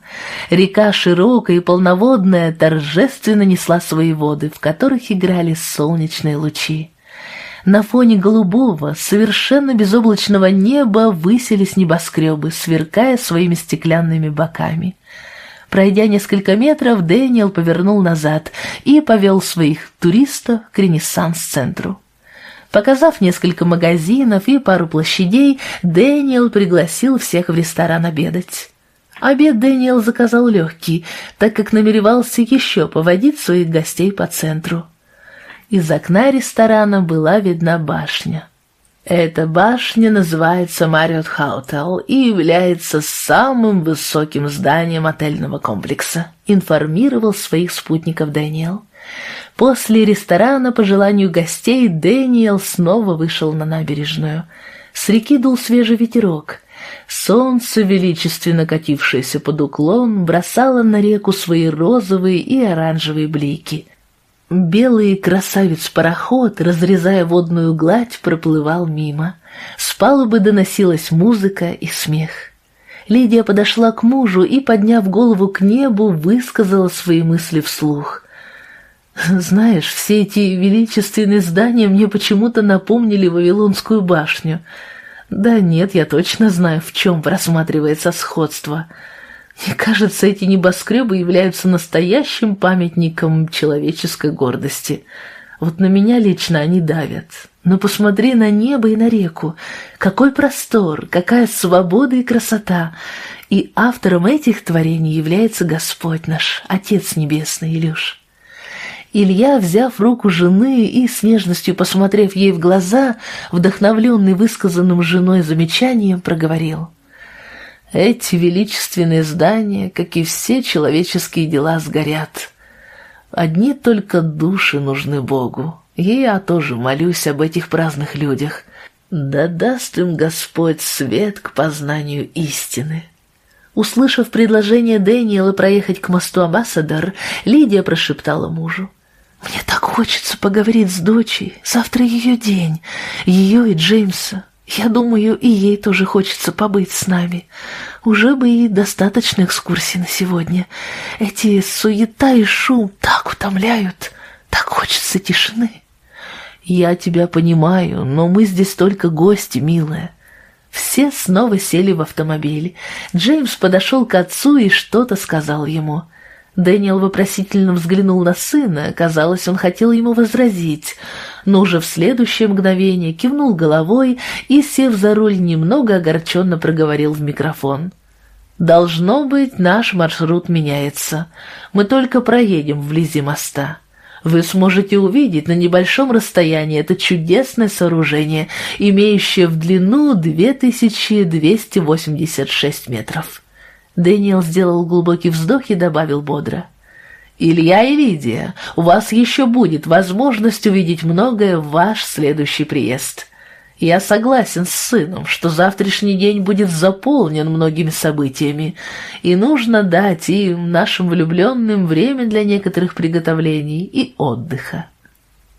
Река широкая и полноводная торжественно несла свои воды, в которых играли солнечные лучи. На фоне голубого, совершенно безоблачного неба высились небоскребы, сверкая своими стеклянными боками. Пройдя несколько метров, Дэниел повернул назад и повел своих туристов к Ренессанс-центру. Показав несколько магазинов и пару площадей, Дэниел пригласил всех в ресторан обедать. Обед Дэниел заказал легкий, так как намеревался еще поводить своих гостей по центру. Из окна ресторана была видна башня. Эта башня называется Marriott Hotel и является самым высоким зданием отельного комплекса, информировал своих спутников Дэниел. После ресторана по желанию гостей Дэниел снова вышел на набережную. С реки дул свежий ветерок. Солнце, величественно катившееся под уклон, бросало на реку свои розовые и оранжевые блики. Белый красавец-пароход, разрезая водную гладь, проплывал мимо. С палубы доносилась музыка и смех. Лидия подошла к мужу и, подняв голову к небу, высказала свои мысли вслух. Знаешь, все эти величественные здания мне почему-то напомнили Вавилонскую башню. Да нет, я точно знаю, в чем просматривается сходство. Мне кажется, эти небоскребы являются настоящим памятником человеческой гордости. Вот на меня лично они давят. Но посмотри на небо и на реку. Какой простор, какая свобода и красота. И автором этих творений является Господь наш, Отец Небесный, Илюш. Илья, взяв руку жены и с нежностью посмотрев ей в глаза, вдохновленный высказанным женой замечанием, проговорил. «Эти величественные здания, как и все человеческие дела, сгорят. Одни только души нужны Богу, и я тоже молюсь об этих праздных людях. Да даст им Господь свет к познанию истины». Услышав предложение Дэниела проехать к мосту Амбассадор, Лидия прошептала мужу. Мне так хочется поговорить с дочей. Завтра ее день. Ее и Джеймса. Я думаю, и ей тоже хочется побыть с нами. Уже бы и достаточно экскурсий на сегодня. Эти суета и шум так утомляют, так хочется тишины. Я тебя понимаю, но мы здесь только гости, милая. Все снова сели в автомобиль. Джеймс подошел к отцу и что-то сказал ему. Дэниел вопросительно взглянул на сына, казалось, он хотел ему возразить, но уже в следующее мгновение кивнул головой и, сев за руль, немного огорченно проговорил в микрофон. «Должно быть, наш маршрут меняется. Мы только проедем вблизи моста. Вы сможете увидеть на небольшом расстоянии это чудесное сооружение, имеющее в длину 2286 метров». Дэниел сделал глубокий вздох и добавил бодро. «Илья и Лидия, у вас еще будет возможность увидеть многое в ваш следующий приезд. Я согласен с сыном, что завтрашний день будет заполнен многими событиями, и нужно дать им, нашим влюбленным, время для некоторых приготовлений и отдыха».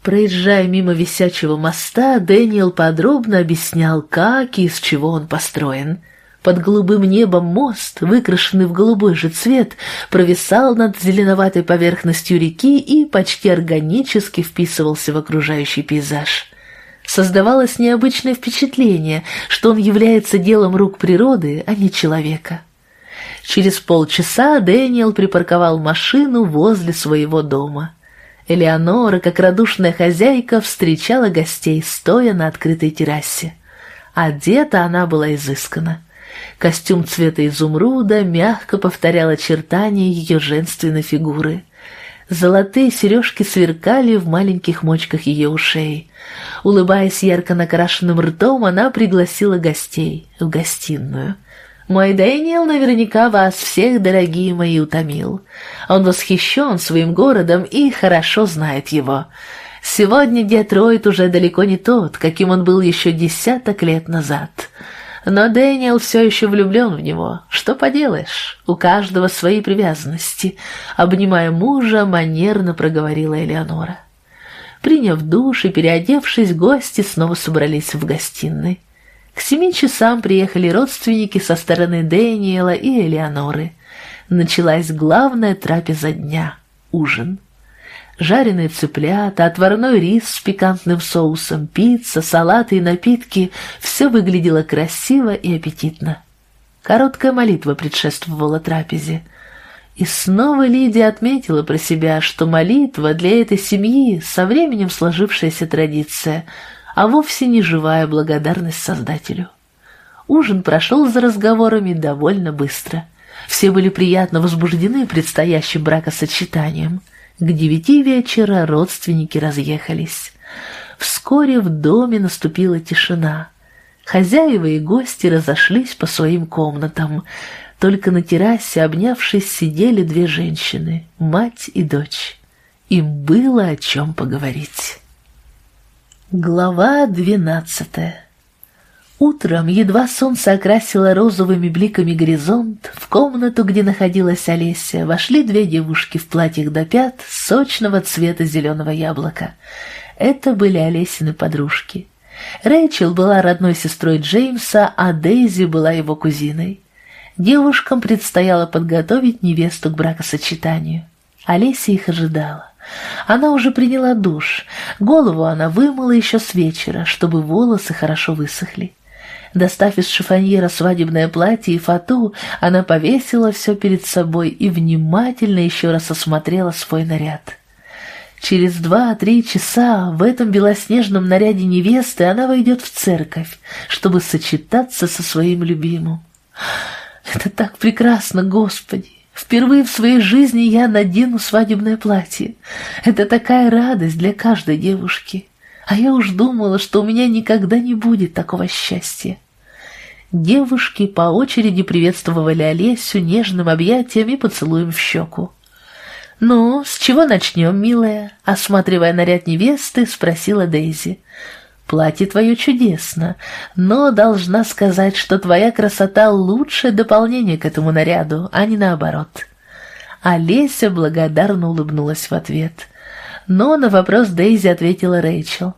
Проезжая мимо висячего моста, Дэниел подробно объяснял, как и из чего он построен – под голубым небом мост, выкрашенный в голубой же цвет, провисал над зеленоватой поверхностью реки и почти органически вписывался в окружающий пейзаж. Создавалось необычное впечатление, что он является делом рук природы, а не человека. Через полчаса Дэниел припарковал машину возле своего дома. Элеонора, как радушная хозяйка, встречала гостей, стоя на открытой террасе. Одета она была изысканно. Костюм цвета изумруда мягко повторял очертания ее женственной фигуры. Золотые сережки сверкали в маленьких мочках ее ушей. Улыбаясь ярко накрашенным ртом, она пригласила гостей в гостиную. «Мой Дэниел наверняка вас всех, дорогие мои, утомил. Он восхищен своим городом и хорошо знает его. Сегодня Детройт уже далеко не тот, каким он был еще десяток лет назад». Но Дэниел все еще влюблен в него. Что поделаешь, у каждого свои привязанности. Обнимая мужа, манерно проговорила Элеонора. Приняв душ и переодевшись, гости снова собрались в гостиной. К семи часам приехали родственники со стороны Дэниела и Элеоноры. Началась главная трапеза дня — ужин жареные цыплята, отварной рис с пикантным соусом, пицца, салаты и напитки — все выглядело красиво и аппетитно. Короткая молитва предшествовала трапезе. И снова Лидия отметила про себя, что молитва для этой семьи со временем сложившаяся традиция, а вовсе не живая благодарность Создателю. Ужин прошел за разговорами довольно быстро. Все были приятно возбуждены предстоящим бракосочетанием — к девяти вечера родственники разъехались. Вскоре в доме наступила тишина. Хозяева и гости разошлись по своим комнатам. Только на террасе, обнявшись, сидели две женщины, мать и дочь. Им было о чем поговорить. Глава двенадцатая Утром, едва солнце окрасило розовыми бликами горизонт, в комнату, где находилась Олеся, вошли две девушки в платьях до пят сочного цвета зеленого яблока. Это были Олесины подружки. Рэйчел была родной сестрой Джеймса, а Дейзи была его кузиной. Девушкам предстояло подготовить невесту к бракосочетанию. Олеся их ожидала. Она уже приняла душ. Голову она вымыла еще с вечера, чтобы волосы хорошо высохли. Достав из шифоньера свадебное платье и фату, она повесила все перед собой и внимательно еще раз осмотрела свой наряд. Через два-три часа в этом белоснежном наряде невесты она войдет в церковь, чтобы сочетаться со своим любимым. Это так прекрасно, Господи! Впервые в своей жизни я надену свадебное платье. Это такая радость для каждой девушки. А я уж думала, что у меня никогда не будет такого счастья. Девушки по очереди приветствовали Олесю нежным объятием и поцелуем в щеку. «Ну, с чего начнем, милая?» — осматривая наряд невесты, спросила Дейзи. «Платье твое чудесно, но должна сказать, что твоя красота — лучшее дополнение к этому наряду, а не наоборот». Олеся благодарно улыбнулась в ответ. Но на вопрос Дейзи ответила Рэйчел.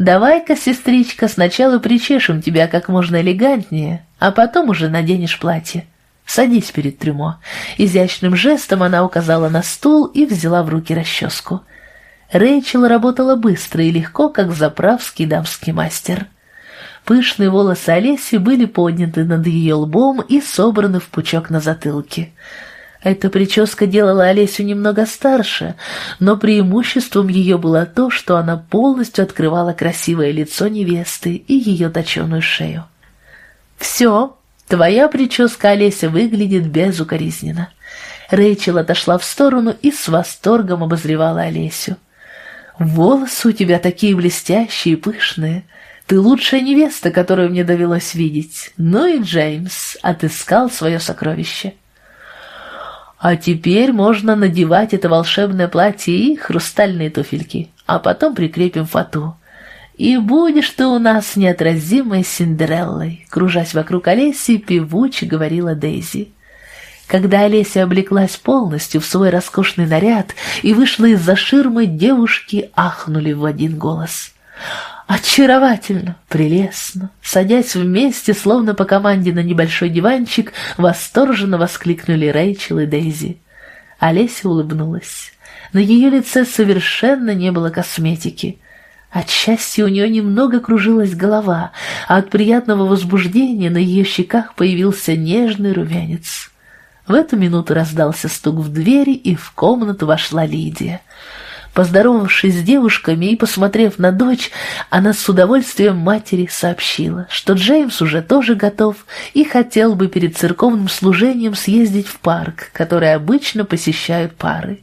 Давай-ка, сестричка, сначала причешем тебя как можно элегантнее, а потом уже наденешь платье. Садись перед трюмо. Изящным жестом она указала на стул и взяла в руки расческу. Рэйчел работала быстро и легко, как заправский дамский мастер. Пышные волосы Олеси были подняты над ее лбом и собраны в пучок на затылке. Эта прическа делала Олесю немного старше, но преимуществом ее было то, что она полностью открывала красивое лицо невесты и ее точеную шею. «Все, твоя прическа, Олеся, выглядит безукоризненно». Рэйчел отошла в сторону и с восторгом обозревала Олесю. «Волосы у тебя такие блестящие и пышные. Ты лучшая невеста, которую мне довелось видеть. Ну и Джеймс отыскал свое сокровище». А теперь можно надевать это волшебное платье и хрустальные туфельки, а потом прикрепим фату. И будешь ты у нас неотразимой Синдереллой, кружась вокруг Олеси, певуче говорила Дейзи. Когда Олеся облеклась полностью в свой роскошный наряд и вышла из-за ширмы, девушки ахнули в один голос. Очаровательно, прелестно. Садясь вместе, словно по команде на небольшой диванчик, восторженно воскликнули Рэйчел и Дейзи. Олеся улыбнулась. На ее лице совершенно не было косметики. От счастья у нее немного кружилась голова, а от приятного возбуждения на ее щеках появился нежный румянец. В эту минуту раздался стук в двери, и в комнату вошла Лидия. Поздоровавшись с девушками и посмотрев на дочь, она с удовольствием матери сообщила, что Джеймс уже тоже готов и хотел бы перед церковным служением съездить в парк, который обычно посещают пары.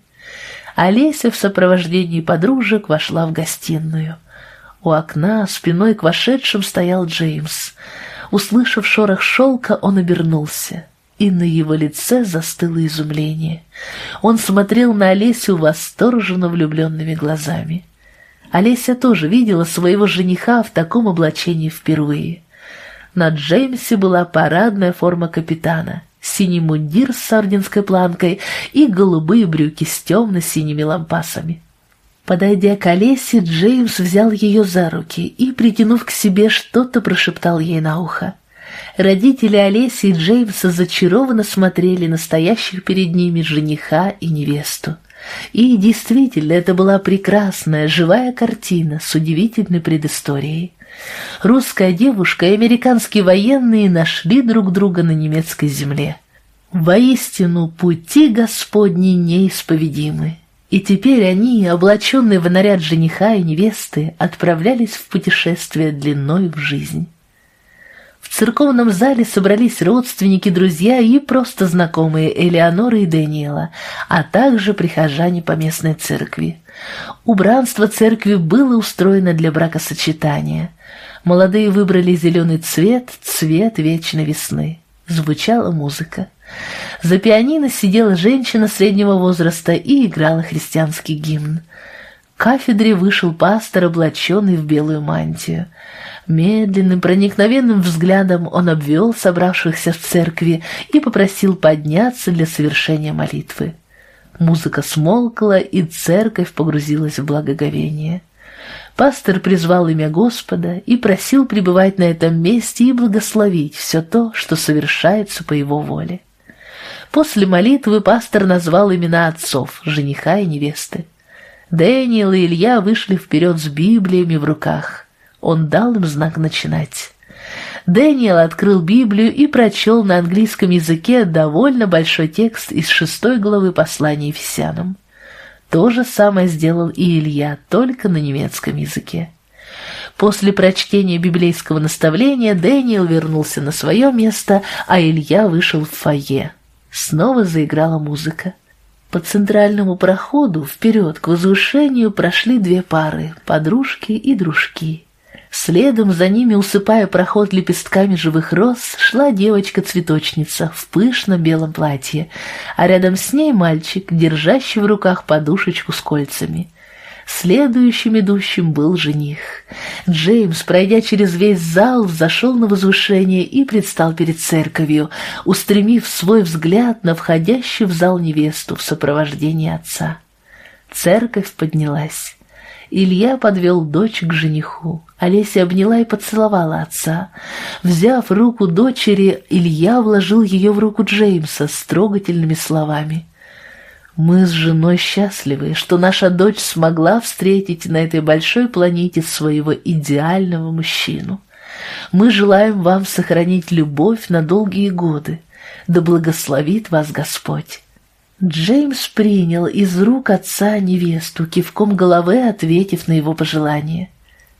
Олеся в сопровождении подружек вошла в гостиную. У окна спиной к вошедшим стоял Джеймс. Услышав шорох шелка, он обернулся и на его лице застыло изумление. Он смотрел на Олесю восторженно влюбленными глазами. Олеся тоже видела своего жениха в таком облачении впервые. На Джеймсе была парадная форма капитана, синий мундир с сардинской планкой и голубые брюки с темно-синими лампасами. Подойдя к Олесе, Джеймс взял ее за руки и, притянув к себе, что-то прошептал ей на ухо. Родители Олеси и Джеймса зачарованно смотрели на стоящих перед ними жениха и невесту. И действительно, это была прекрасная, живая картина с удивительной предысторией. Русская девушка и американские военные нашли друг друга на немецкой земле. Воистину, пути Господни неисповедимы. И теперь они, облаченные в наряд жениха и невесты, отправлялись в путешествие длиной в жизнь. В церковном зале собрались родственники, друзья и просто знакомые Элеоноры и Дэниела, а также прихожане по местной церкви. Убранство церкви было устроено для бракосочетания. Молодые выбрали зеленый цвет, цвет вечной весны. Звучала музыка. За пианино сидела женщина среднего возраста и играла христианский гимн. К кафедре вышел пастор, облаченный в белую мантию. Медленным, проникновенным взглядом он обвел собравшихся в церкви и попросил подняться для совершения молитвы. Музыка смолкла, и церковь погрузилась в благоговение. Пастор призвал имя Господа и просил пребывать на этом месте и благословить все то, что совершается по его воле. После молитвы пастор назвал имена отцов, жениха и невесты. Дэниел и Илья вышли вперед с Библиями в руках. Он дал им знак начинать. Дэниел открыл Библию и прочел на английском языке довольно большой текст из шестой главы послания Ефесянам. То же самое сделал и Илья, только на немецком языке. После прочтения библейского наставления Дэниел вернулся на свое место, а Илья вышел в фойе. Снова заиграла музыка. По центральному проходу вперед к возвышению прошли две пары — подружки и дружки. Следом за ними, усыпая проход лепестками живых роз, шла девочка-цветочница в пышном белом платье, а рядом с ней мальчик, держащий в руках подушечку с кольцами. Следующим идущим был жених. Джеймс, пройдя через весь зал, взошел на возвышение и предстал перед церковью, устремив свой взгляд на входящую в зал невесту в сопровождении отца. Церковь поднялась Илья подвел дочь к жениху. Олеся обняла и поцеловала отца. Взяв руку дочери, Илья вложил ее в руку Джеймса с трогательными словами. «Мы с женой счастливы, что наша дочь смогла встретить на этой большой планете своего идеального мужчину. Мы желаем вам сохранить любовь на долгие годы. Да благословит вас Господь». Джеймс принял из рук отца невесту, кивком головы ответив на его пожелание.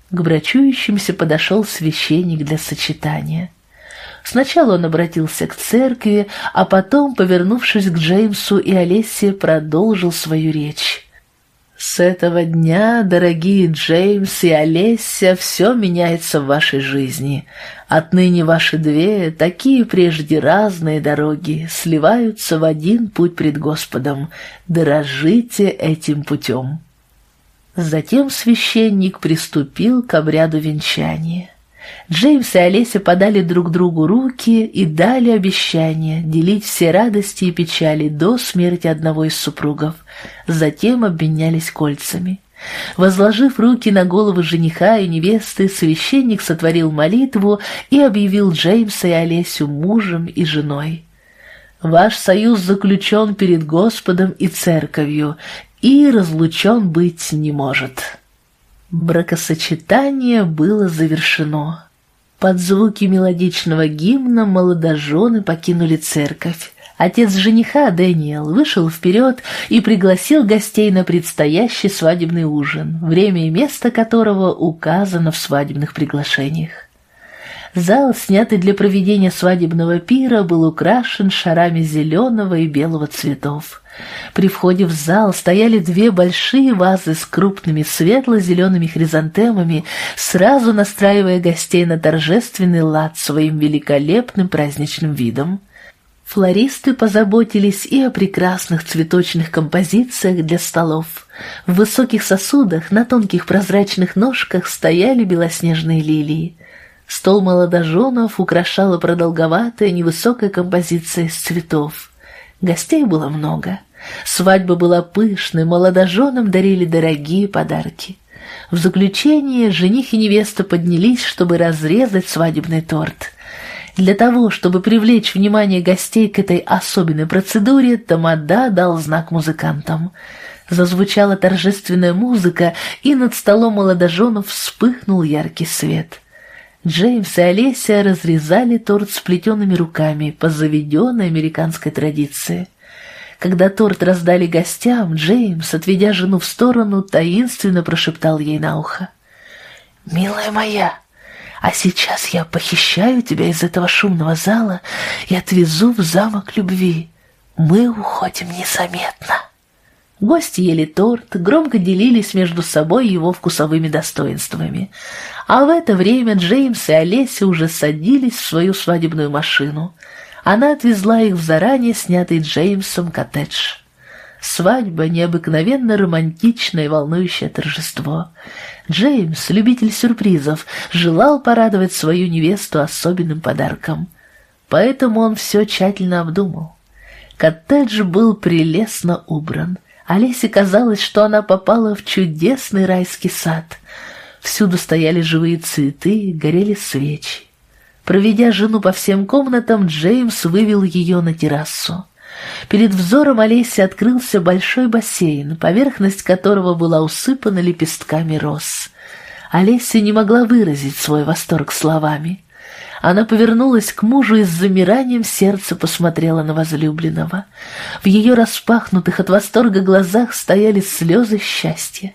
К брачующимся подошел священник для сочетания. Сначала он обратился к церкви, а потом, повернувшись к Джеймсу и Олесе, продолжил свою речь. С этого дня, дорогие Джеймс и Олеся, все меняется в вашей жизни. Отныне ваши две, такие прежде разные дороги, сливаются в один путь пред Господом. Дорожите этим путем. Затем священник приступил к обряду венчания. Джеймс и Олеся подали друг другу руки и дали обещание делить все радости и печали до смерти одного из супругов. Затем обменялись кольцами. Возложив руки на головы жениха и невесты, священник сотворил молитву и объявил Джеймса и Олесю мужем и женой. «Ваш союз заключен перед Господом и Церковью, и разлучен быть не может». Бракосочетание было завершено. Под звуки мелодичного гимна молодожены покинули церковь. Отец жениха, Дэниел, вышел вперед и пригласил гостей на предстоящий свадебный ужин, время и место которого указано в свадебных приглашениях. Зал, снятый для проведения свадебного пира, был украшен шарами зеленого и белого цветов. При входе в зал стояли две большие вазы с крупными светло-зелеными хризантемами, сразу настраивая гостей на торжественный лад своим великолепным праздничным видом. Флористы позаботились и о прекрасных цветочных композициях для столов. В высоких сосудах на тонких прозрачных ножках стояли белоснежные лилии. Стол молодоженов украшала продолговатая невысокая композиция из цветов. Гостей было много. Свадьба была пышной, молодоженам дарили дорогие подарки. В заключение жених и невеста поднялись, чтобы разрезать свадебный торт. Для того, чтобы привлечь внимание гостей к этой особенной процедуре, Тамада дал знак музыкантам. Зазвучала торжественная музыка, и над столом молодоженов вспыхнул яркий свет — Джеймс и Олеся разрезали торт сплетенными руками по заведенной американской традиции. Когда торт раздали гостям, Джеймс, отведя жену в сторону, таинственно прошептал ей на ухо. «Милая моя, а сейчас я похищаю тебя из этого шумного зала и отвезу в замок любви. Мы уходим незаметно». Гости ели торт, громко делились между собой его вкусовыми достоинствами. А в это время Джеймс и Олеся уже садились в свою свадебную машину. Она отвезла их в заранее снятый Джеймсом коттедж. Свадьба — необыкновенно романтичное и волнующее торжество. Джеймс, любитель сюрпризов, желал порадовать свою невесту особенным подарком. Поэтому он все тщательно обдумал. Коттедж был прелестно убран — Олесе казалось, что она попала в чудесный райский сад. Всюду стояли живые цветы, горели свечи. Проведя жену по всем комнатам, Джеймс вывел ее на террасу. Перед взором Олеси открылся большой бассейн, поверхность которого была усыпана лепестками роз. Олеся не могла выразить свой восторг словами. Она повернулась к мужу и с замиранием сердца посмотрела на возлюбленного. В ее распахнутых от восторга глазах стояли слезы счастья.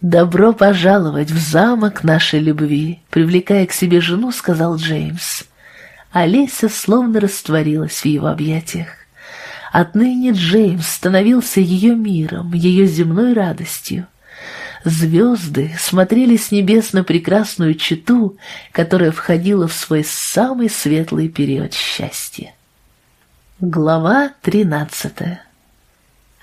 «Добро пожаловать в замок нашей любви», — привлекая к себе жену, сказал Джеймс. Олеся словно растворилась в его объятиях. Отныне Джеймс становился ее миром, ее земной радостью. Звезды смотрели с небес на прекрасную читу, которая входила в свой самый светлый период счастья. Глава тринадцатая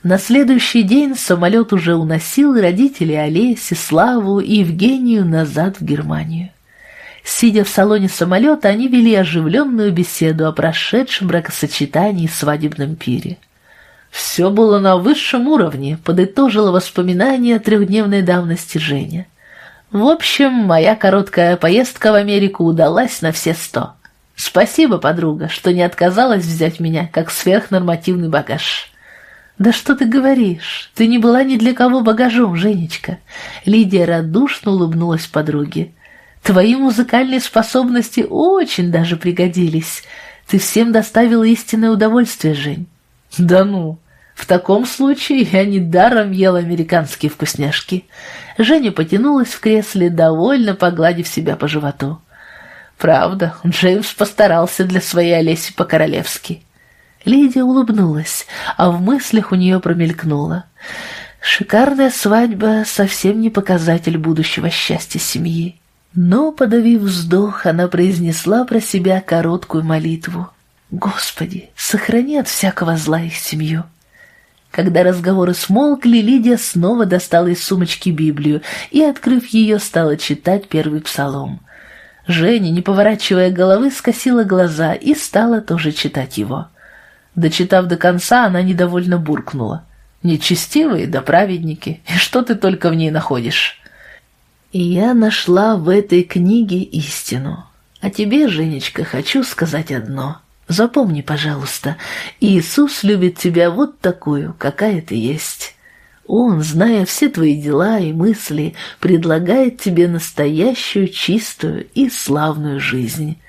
На следующий день самолет уже уносил родителей Олеси, Славу и Евгению назад в Германию. Сидя в салоне самолета, они вели оживленную беседу о прошедшем бракосочетании и свадебном пире. Все было на высшем уровне, подытожила воспоминания трехдневной давности Женя. В общем, моя короткая поездка в Америку удалась на все сто. Спасибо, подруга, что не отказалась взять меня как сверхнормативный багаж. «Да что ты говоришь? Ты не была ни для кого багажом, Женечка!» Лидия радушно улыбнулась подруге. «Твои музыкальные способности очень даже пригодились. Ты всем доставила истинное удовольствие, Жень». «Да ну! В таком случае я недаром ел американские вкусняшки». Женя потянулась в кресле, довольно погладив себя по животу. «Правда, Джеймс постарался для своей Олеси по-королевски». Лидия улыбнулась, а в мыслях у нее промелькнуло. Шикарная свадьба совсем не показатель будущего счастья семьи. Но, подавив вздох, она произнесла про себя короткую молитву. «Господи, сохрани от всякого зла их семью». Когда разговоры смолкли, Лидия снова достала из сумочки Библию и, открыв ее, стала читать первый псалом. Женя, не поворачивая головы, скосила глаза и стала тоже читать его. Дочитав до конца, она недовольно буркнула. «Нечестивые да праведники, и что ты только в ней находишь?» И я нашла в этой книге истину. А тебе, Женечка, хочу сказать одно. Запомни, пожалуйста, Иисус любит тебя вот такую, какая ты есть. Он, зная все твои дела и мысли, предлагает тебе настоящую, чистую и славную жизнь.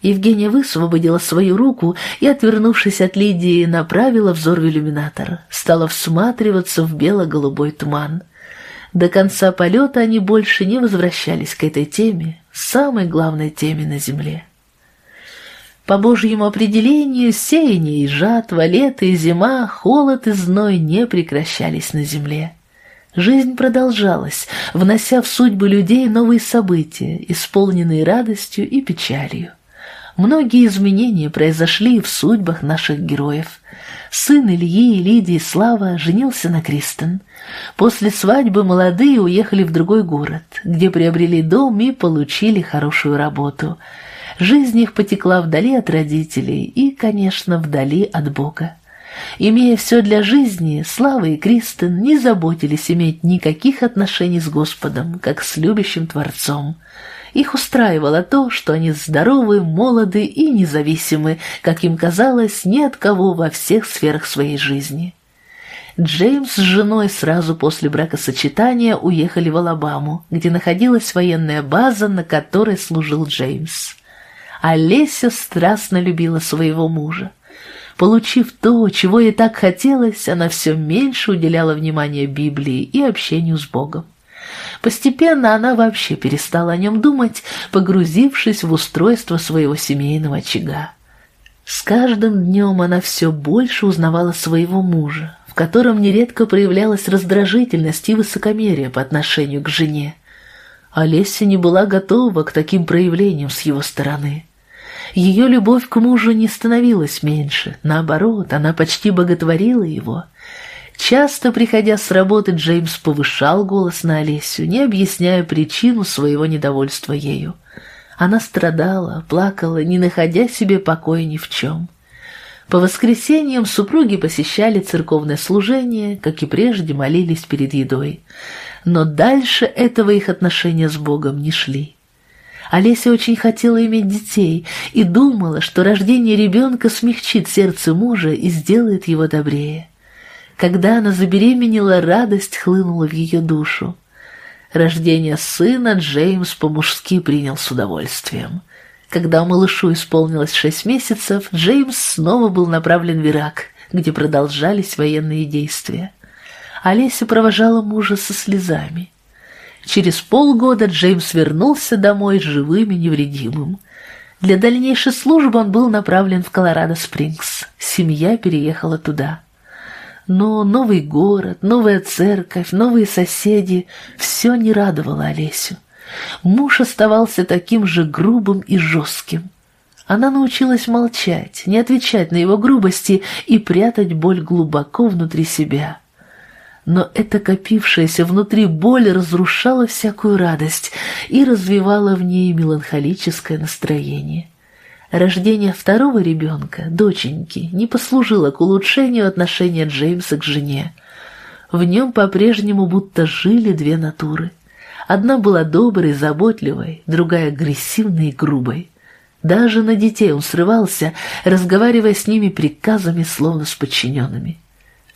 Евгения высвободила свою руку и, отвернувшись от Лидии, направила взор в иллюминатор, стала всматриваться в бело-голубой туман. До конца полета они больше не возвращались к этой теме, самой главной теме на Земле. По Божьему определению, сеяние и жатва, лето и зима, холод и зной не прекращались на земле. Жизнь продолжалась, внося в судьбы людей новые события, исполненные радостью и печалью. Многие изменения произошли в судьбах наших героев. Сын Ильи, Лидии Слава женился на Кристен. После свадьбы молодые уехали в другой город, где приобрели дом и получили хорошую работу. Жизнь их потекла вдали от родителей и, конечно, вдали от Бога. Имея все для жизни, Слава и Кристен не заботились иметь никаких отношений с Господом, как с любящим Творцом. Их устраивало то, что они здоровы, молоды и независимы, как им казалось, ни от кого во всех сферах своей жизни. Джеймс с женой сразу после бракосочетания уехали в Алабаму, где находилась военная база, на которой служил Джеймс. Олеся страстно любила своего мужа. Получив то, чего ей так хотелось, она все меньше уделяла внимания Библии и общению с Богом. Постепенно она вообще перестала о нем думать, погрузившись в устройство своего семейного очага. С каждым днем она все больше узнавала своего мужа, в котором нередко проявлялась раздражительность и высокомерие по отношению к жене. Олеся не была готова к таким проявлениям с его стороны. Ее любовь к мужу не становилась меньше, наоборот, она почти боготворила его – Часто, приходя с работы, Джеймс повышал голос на Олесю, не объясняя причину своего недовольства ею. Она страдала, плакала, не находя себе покоя ни в чем. По воскресеньям супруги посещали церковное служение, как и прежде молились перед едой. Но дальше этого их отношения с Богом не шли. Олеся очень хотела иметь детей и думала, что рождение ребенка смягчит сердце мужа и сделает его добрее. Когда она забеременела, радость хлынула в ее душу. Рождение сына Джеймс по-мужски принял с удовольствием. Когда малышу исполнилось шесть месяцев, Джеймс снова был направлен в Ирак, где продолжались военные действия. Олеся провожала мужа со слезами. Через полгода Джеймс вернулся домой живым и невредимым. Для дальнейшей службы он был направлен в Колорадо-Спрингс. Семья переехала туда. Но новый город, новая церковь, новые соседи — все не радовало Олесю. Муж оставался таким же грубым и жестким. Она научилась молчать, не отвечать на его грубости и прятать боль глубоко внутри себя. Но эта копившаяся внутри боль разрушала всякую радость и развивала в ней меланхолическое настроение. Рождение второго ребенка, доченьки, не послужило к улучшению отношения Джеймса к жене. В нем по-прежнему будто жили две натуры. Одна была доброй, заботливой, другая агрессивной и грубой. Даже на детей он срывался, разговаривая с ними приказами, словно с подчиненными.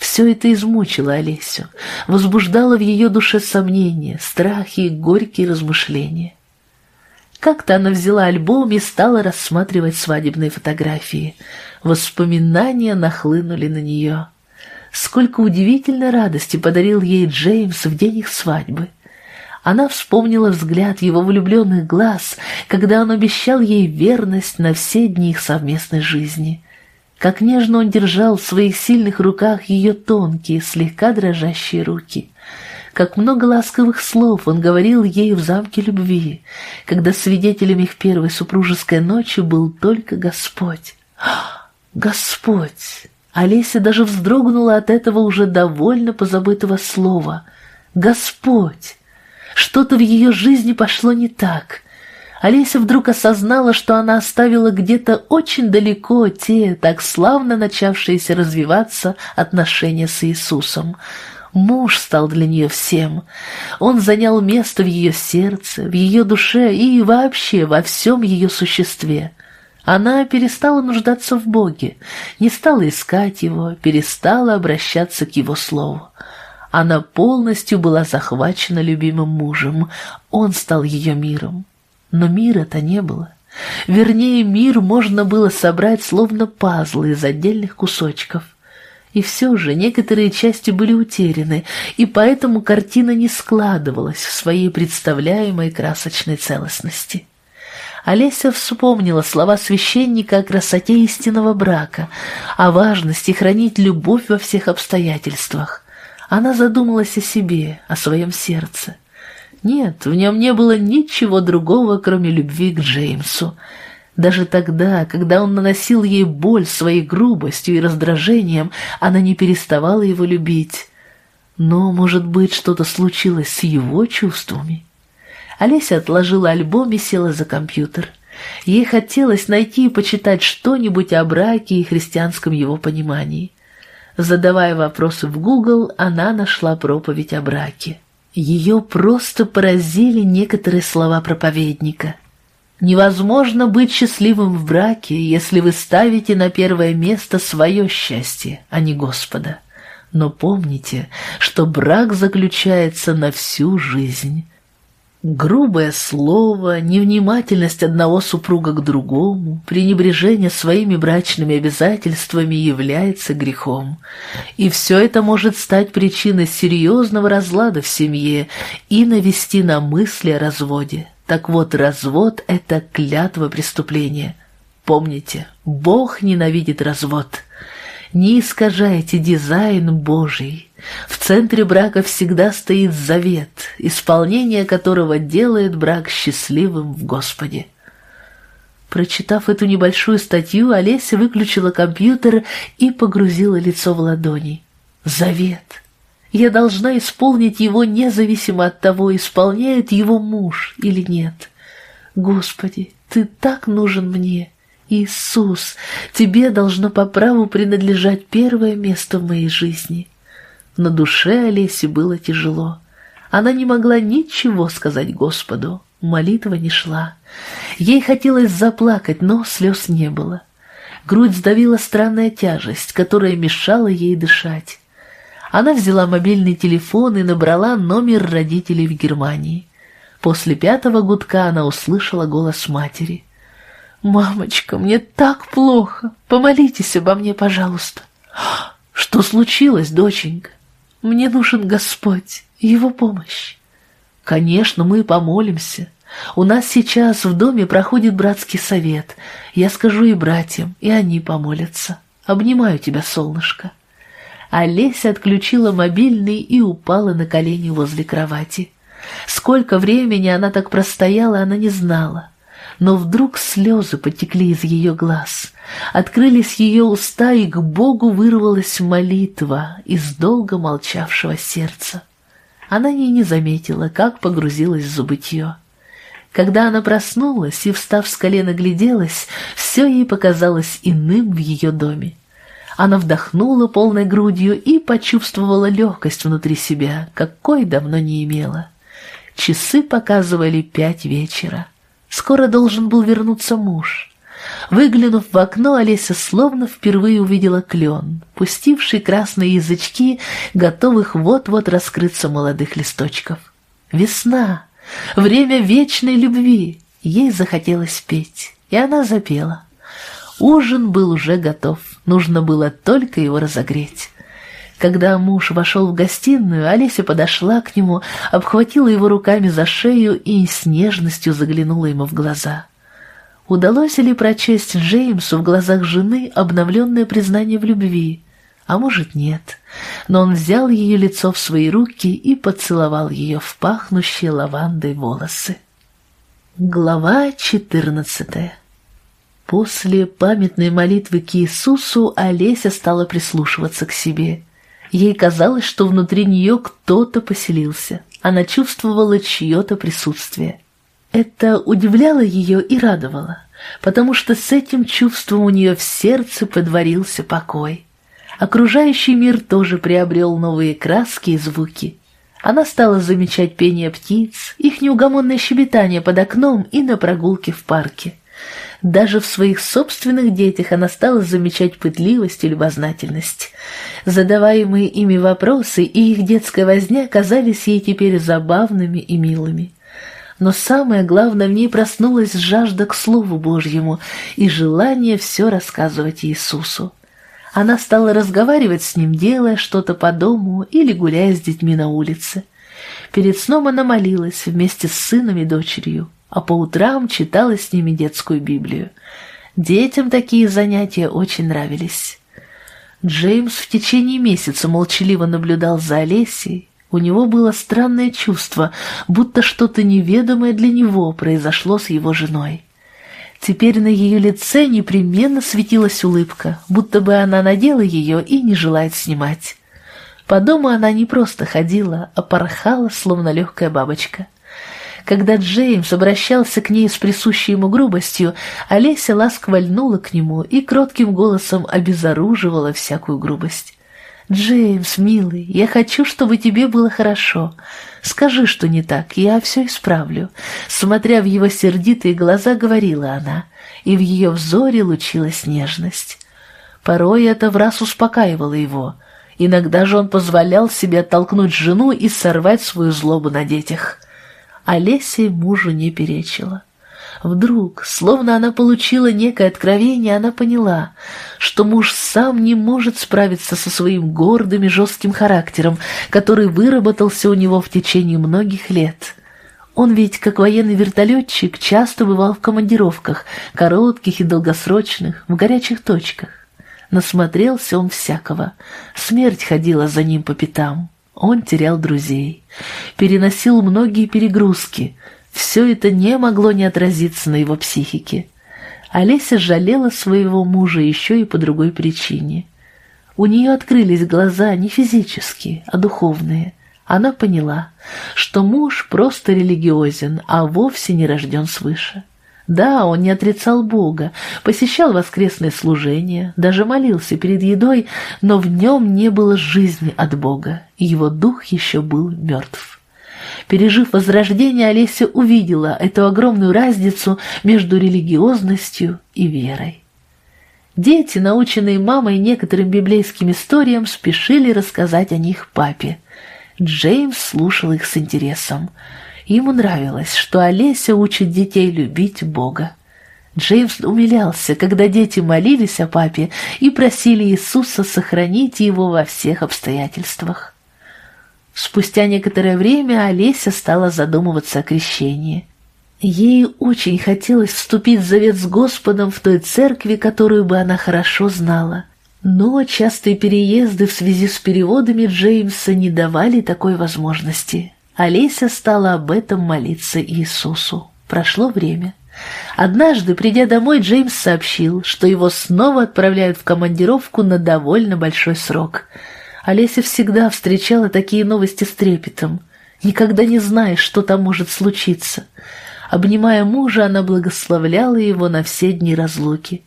Все это измучило Олесю, возбуждало в ее душе сомнения, страхи и горькие размышления. Как-то она взяла альбом и стала рассматривать свадебные фотографии. Воспоминания нахлынули на нее. Сколько удивительной радости подарил ей Джеймс в день их свадьбы. Она вспомнила взгляд его влюбленных глаз, когда он обещал ей верность на все дни их совместной жизни. Как нежно он держал в своих сильных руках ее тонкие, слегка дрожащие руки — как много ласковых слов он говорил ей в замке любви, когда свидетелем их первой супружеской ночи был только Господь. Господь! Олеся даже вздрогнула от этого уже довольно позабытого слова. Господь! Что-то в ее жизни пошло не так. Олеся вдруг осознала, что она оставила где-то очень далеко те, так славно начавшиеся развиваться отношения с Иисусом. Муж стал для нее всем. Он занял место в ее сердце, в ее душе и вообще во всем ее существе. Она перестала нуждаться в Боге, не стала искать Его, перестала обращаться к Его Слову. Она полностью была захвачена любимым мужем, он стал ее миром. Но мира-то не было. Вернее, мир можно было собрать словно пазлы из отдельных кусочков – и все же некоторые части были утеряны, и поэтому картина не складывалась в своей представляемой красочной целостности. Олеся вспомнила слова священника о красоте истинного брака, о важности хранить любовь во всех обстоятельствах. Она задумалась о себе, о своем сердце. Нет, в нем не было ничего другого, кроме любви к Джеймсу. Даже тогда, когда он наносил ей боль своей грубостью и раздражением, она не переставала его любить. Но, может быть, что-то случилось с его чувствами? Олеся отложила альбом и села за компьютер. Ей хотелось найти и почитать что-нибудь о браке и христианском его понимании. Задавая вопросы в Google, она нашла проповедь о браке. Ее просто поразили некоторые слова проповедника – Невозможно быть счастливым в браке, если вы ставите на первое место свое счастье, а не Господа. Но помните, что брак заключается на всю жизнь. Грубое слово, невнимательность одного супруга к другому, пренебрежение своими брачными обязательствами является грехом. И все это может стать причиной серьезного разлада в семье и навести на мысли о разводе. Так вот, развод — это клятва преступления. Помните, Бог ненавидит развод. Не искажайте дизайн Божий. В центре брака всегда стоит завет, исполнение которого делает брак счастливым в Господе. Прочитав эту небольшую статью, Олеся выключила компьютер и погрузила лицо в ладони. Завет. Я должна исполнить его независимо от того, исполняет его муж или нет. Господи, Ты так нужен мне. Иисус, Тебе должно по праву принадлежать первое место в моей жизни. На душе Олеси было тяжело. Она не могла ничего сказать Господу. Молитва не шла. Ей хотелось заплакать, но слез не было. Грудь сдавила странная тяжесть, которая мешала ей дышать. Она взяла мобильный телефон и набрала номер родителей в Германии. После пятого гудка она услышала голос матери. «Мамочка, мне так плохо! Помолитесь обо мне, пожалуйста!» «Что случилось, доченька?» «Мне нужен Господь, Его помощь!» «Конечно, мы помолимся. У нас сейчас в доме проходит братский совет. Я скажу и братьям, и они помолятся. Обнимаю тебя, солнышко!» Олеся отключила мобильный и упала на колени возле кровати. Сколько времени она так простояла, она не знала. Но вдруг слезы потекли из ее глаз. Открылись ее уста, и к Богу вырвалась молитва из долго молчавшего сердца. Она и не заметила, как погрузилась в забытье. Когда она проснулась и, встав с колена, гляделась, все ей показалось иным в ее доме. Она вдохнула полной грудью и почувствовала легкость внутри себя, какой давно не имела. Часы показывали пять вечера. Скоро должен был вернуться муж. Выглянув в окно, Олеся словно впервые увидела клен, пустивший красные язычки, готовых вот-вот раскрыться молодых листочков. Весна! Время вечной любви! Ей захотелось петь, и она запела. Ужин был уже готов, нужно было только его разогреть. Когда муж вошел в гостиную, Олеся подошла к нему, обхватила его руками за шею и с нежностью заглянула ему в глаза. Удалось ли прочесть Джеймсу в глазах жены обновленное признание в любви? А может, нет. Но он взял ее лицо в свои руки и поцеловал ее в пахнущие лавандой волосы. Глава четырнадцатая После памятной молитвы к Иисусу Олеся стала прислушиваться к себе. Ей казалось, что внутри нее кто-то поселился. Она чувствовала чье-то присутствие. Это удивляло ее и радовало, потому что с этим чувством у нее в сердце подворился покой. Окружающий мир тоже приобрел новые краски и звуки. Она стала замечать пение птиц, их неугомонное щебетание под окном и на прогулке в парке. Даже в своих собственных детях она стала замечать пытливость и любознательность. Задаваемые ими вопросы и их детская возня казались ей теперь забавными и милыми. Но самое главное, в ней проснулась жажда к Слову Божьему и желание все рассказывать Иисусу. Она стала разговаривать с ним, делая что-то по дому или гуляя с детьми на улице. Перед сном она молилась вместе с сыном и дочерью а по утрам читала с ними детскую Библию. Детям такие занятия очень нравились. Джеймс в течение месяца молчаливо наблюдал за Олесей. У него было странное чувство, будто что-то неведомое для него произошло с его женой. Теперь на ее лице непременно светилась улыбка, будто бы она надела ее и не желает снимать. По дому она не просто ходила, а порхала, словно легкая бабочка. Когда Джеймс обращался к ней с присущей ему грубостью, Олеся ласково льнула к нему и кротким голосом обезоруживала всякую грубость. «Джеймс, милый, я хочу, чтобы тебе было хорошо. Скажи, что не так, я все исправлю». Смотря в его сердитые глаза, говорила она, и в ее взоре лучилась нежность. Порой это в раз успокаивало его. Иногда же он позволял себе оттолкнуть жену и сорвать свою злобу на детях. Олеся мужу не перечила. Вдруг, словно она получила некое откровение, она поняла, что муж сам не может справиться со своим гордым и жестким характером, который выработался у него в течение многих лет. Он ведь, как военный вертолетчик, часто бывал в командировках, коротких и долгосрочных, в горячих точках. Насмотрелся он всякого, смерть ходила за ним по пятам. Он терял друзей, переносил многие перегрузки. Все это не могло не отразиться на его психике. Олеся жалела своего мужа еще и по другой причине. У нее открылись глаза не физические, а духовные. Она поняла, что муж просто религиозен, а вовсе не рожден свыше. Да, он не отрицал Бога, посещал воскресные служения, даже молился перед едой, но в нем не было жизни от Бога, и его дух еще был мертв. Пережив возрождение, Олеся увидела эту огромную разницу между религиозностью и верой. Дети, наученные мамой некоторым библейским историям, спешили рассказать о них папе. Джеймс слушал их с интересом. Ему нравилось, что Олеся учит детей любить Бога. Джеймс умилялся, когда дети молились о папе и просили Иисуса сохранить его во всех обстоятельствах. Спустя некоторое время Олеся стала задумываться о крещении. Ей очень хотелось вступить в завет с Господом в той церкви, которую бы она хорошо знала. Но частые переезды в связи с переводами Джеймса не давали такой возможности. Олеся стала об этом молиться Иисусу. Прошло время. Однажды, придя домой, Джеймс сообщил, что его снова отправляют в командировку на довольно большой срок. Олеся всегда встречала такие новости с трепетом. Никогда не знаешь, что там может случиться. Обнимая мужа, она благословляла его на все дни разлуки.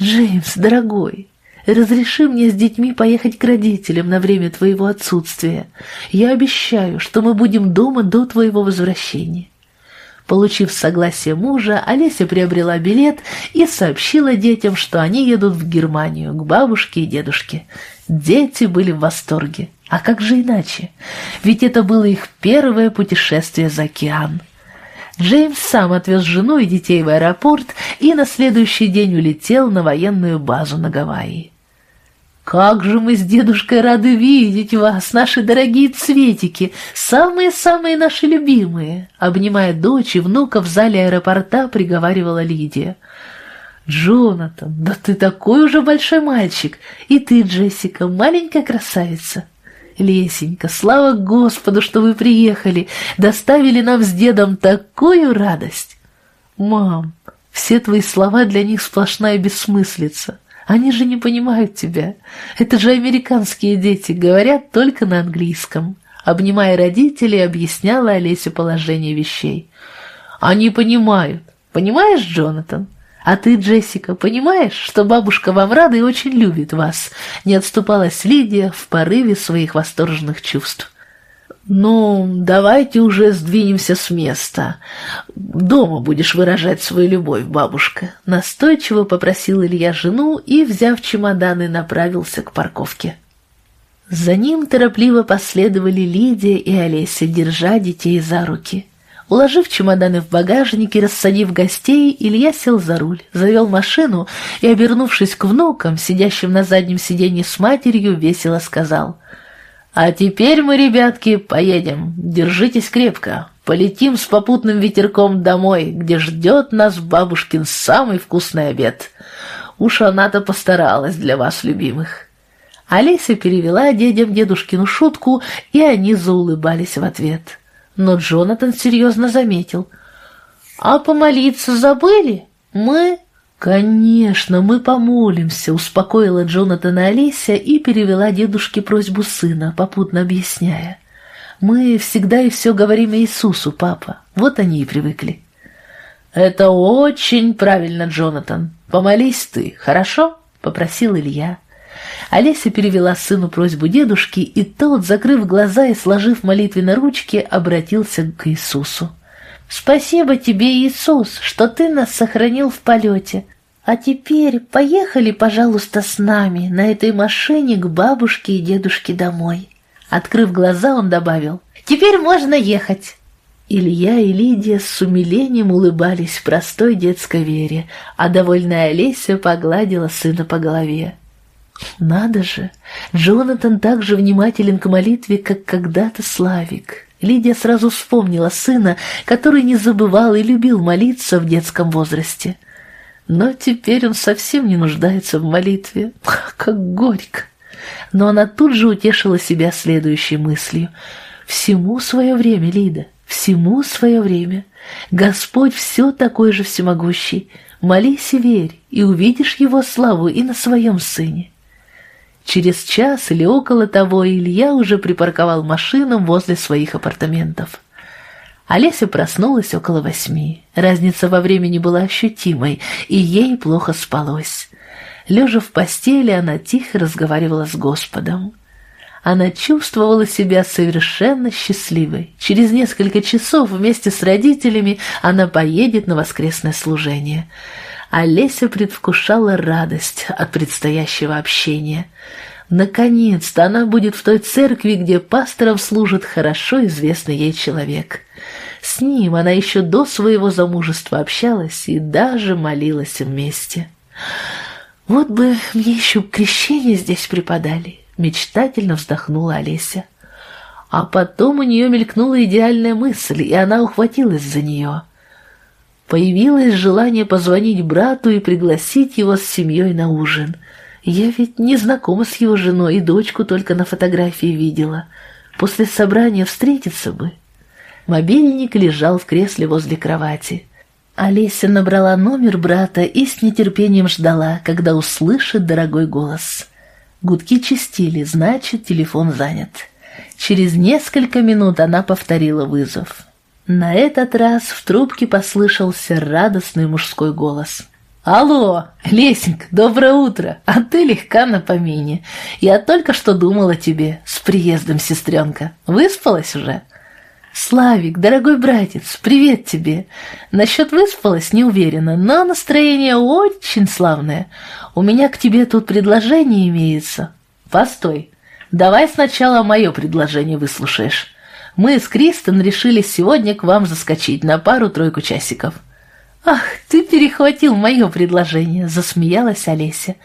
«Джеймс, дорогой, разреши мне с детьми поехать к родителям на время твоего отсутствия. Я обещаю, что мы будем дома до твоего возвращения». Получив согласие мужа, Олеся приобрела билет и сообщила детям, что они едут в Германию, к бабушке и дедушке. Дети были в восторге. А как же иначе? Ведь это было их первое путешествие за океан. Джеймс сам отвез жену и детей в аэропорт и на следующий день улетел на военную базу на Гавайи. «Как же мы с дедушкой рады видеть вас, наши дорогие цветики, самые-самые наши любимые!» Обнимая дочь и внука в зале аэропорта, приговаривала Лидия. «Джонатан, да ты такой уже большой мальчик! И ты, Джессика, маленькая красавица!» Лесенька, слава Господу, что вы приехали, доставили нам с дедом такую радость. Мам, все твои слова для них сплошная бессмыслица. Они же не понимают тебя. Это же американские дети, говорят только на английском. Обнимая родителей, объясняла Олеся положение вещей. Они понимают. Понимаешь, Джонатан? А ты, Джессика, понимаешь, что бабушка вам рада и очень любит вас?» Не отступалась Лидия в порыве своих восторженных чувств. «Ну, давайте уже сдвинемся с места. Дома будешь выражать свою любовь, бабушка», — настойчиво попросил Илья жену и, взяв чемоданы, направился к парковке. За ним торопливо последовали Лидия и Олеся, держа детей за руки. Уложив чемоданы в багажник и рассадив гостей, Илья сел за руль, завел машину и, обернувшись к внукам, сидящим на заднем сиденье с матерью, весело сказал «А теперь мы, ребятки, поедем. Держитесь крепко. Полетим с попутным ветерком домой, где ждет нас бабушкин самый вкусный обед. Уж она-то постаралась для вас, любимых». Олеся перевела дедям дедушкину шутку, и они заулыбались в ответ но Джонатан серьезно заметил. «А помолиться забыли? Мы...» «Конечно, мы помолимся», — успокоила Джонатана Олеся и перевела дедушке просьбу сына, попутно объясняя. «Мы всегда и все говорим Иисусу, папа. Вот они и привыкли». «Это очень правильно, Джонатан. Помолись ты, хорошо?» — попросил Илья. Олеся перевела сыну просьбу дедушки, и тот, закрыв глаза и сложив молитвенные ручки, обратился к Иисусу. «Спасибо тебе, Иисус, что ты нас сохранил в полете. А теперь поехали, пожалуйста, с нами на этой машине к бабушке и дедушке домой». Открыв глаза, он добавил, «Теперь можно ехать». Илья и Лидия с умилением улыбались простой детской вере, а довольная Олеся погладила сына по голове. Надо же, Джонатан так же внимателен к молитве, как когда-то Славик. Лидия сразу вспомнила сына, который не забывал и любил молиться в детском возрасте. Но теперь он совсем не нуждается в молитве. <laughs> Как горько! Но она тут же утешила себя следующей мыслью. «Всему свое время, Лида, всему свое время. Господь все такой же всемогущий. Молись и верь, и увидишь его славу и на своем сыне». Через час или около того Илья уже припарковал машину возле своих апартаментов. Олеся проснулась около восьми. Разница во времени была ощутимой, и ей плохо спалось. Лежа в постели, она тихо разговаривала с Господом. Она чувствовала себя совершенно счастливой. Через несколько часов вместе с родителями она поедет на воскресное служение. Олеся предвкушала радость от предстоящего общения. Наконец-то она будет в той церкви, где пастором служит хорошо известный ей человек. С ним она еще до своего замужества общалась и даже молилась вместе. «Вот бы мне еще крещение здесь преподали», — мечтательно вздохнула Олеся. А потом у нее мелькнула идеальная мысль, и она ухватилась за нее — Появилось желание позвонить брату и пригласить его с семьей на ужин. Я ведь не знакома с его женой и дочку только на фотографии видела. После собрания встретиться бы. Мобильник лежал в кресле возле кровати. Олеся набрала номер брата и с нетерпением ждала, когда услышит дорогой голос. Гудки чистили, значит, телефон занят. Через несколько минут она повторила вызов. На этот раз в трубке послышался радостный мужской голос. «Алло, Лесенька, доброе утро, а ты легка на помине. Я только что думала о тебе. С приездом, сестренка. Выспалась уже?» «Славик, дорогой братец, привет тебе. Насчет выспалась не уверена, но настроение очень славное. У меня к тебе тут предложение имеется. Постой, давай сначала мое предложение выслушаешь. Мы с Кристен решили сегодня к вам заскочить на пару-тройку часиков». «Ах, ты перехватил мое предложение», — засмеялась Олеся.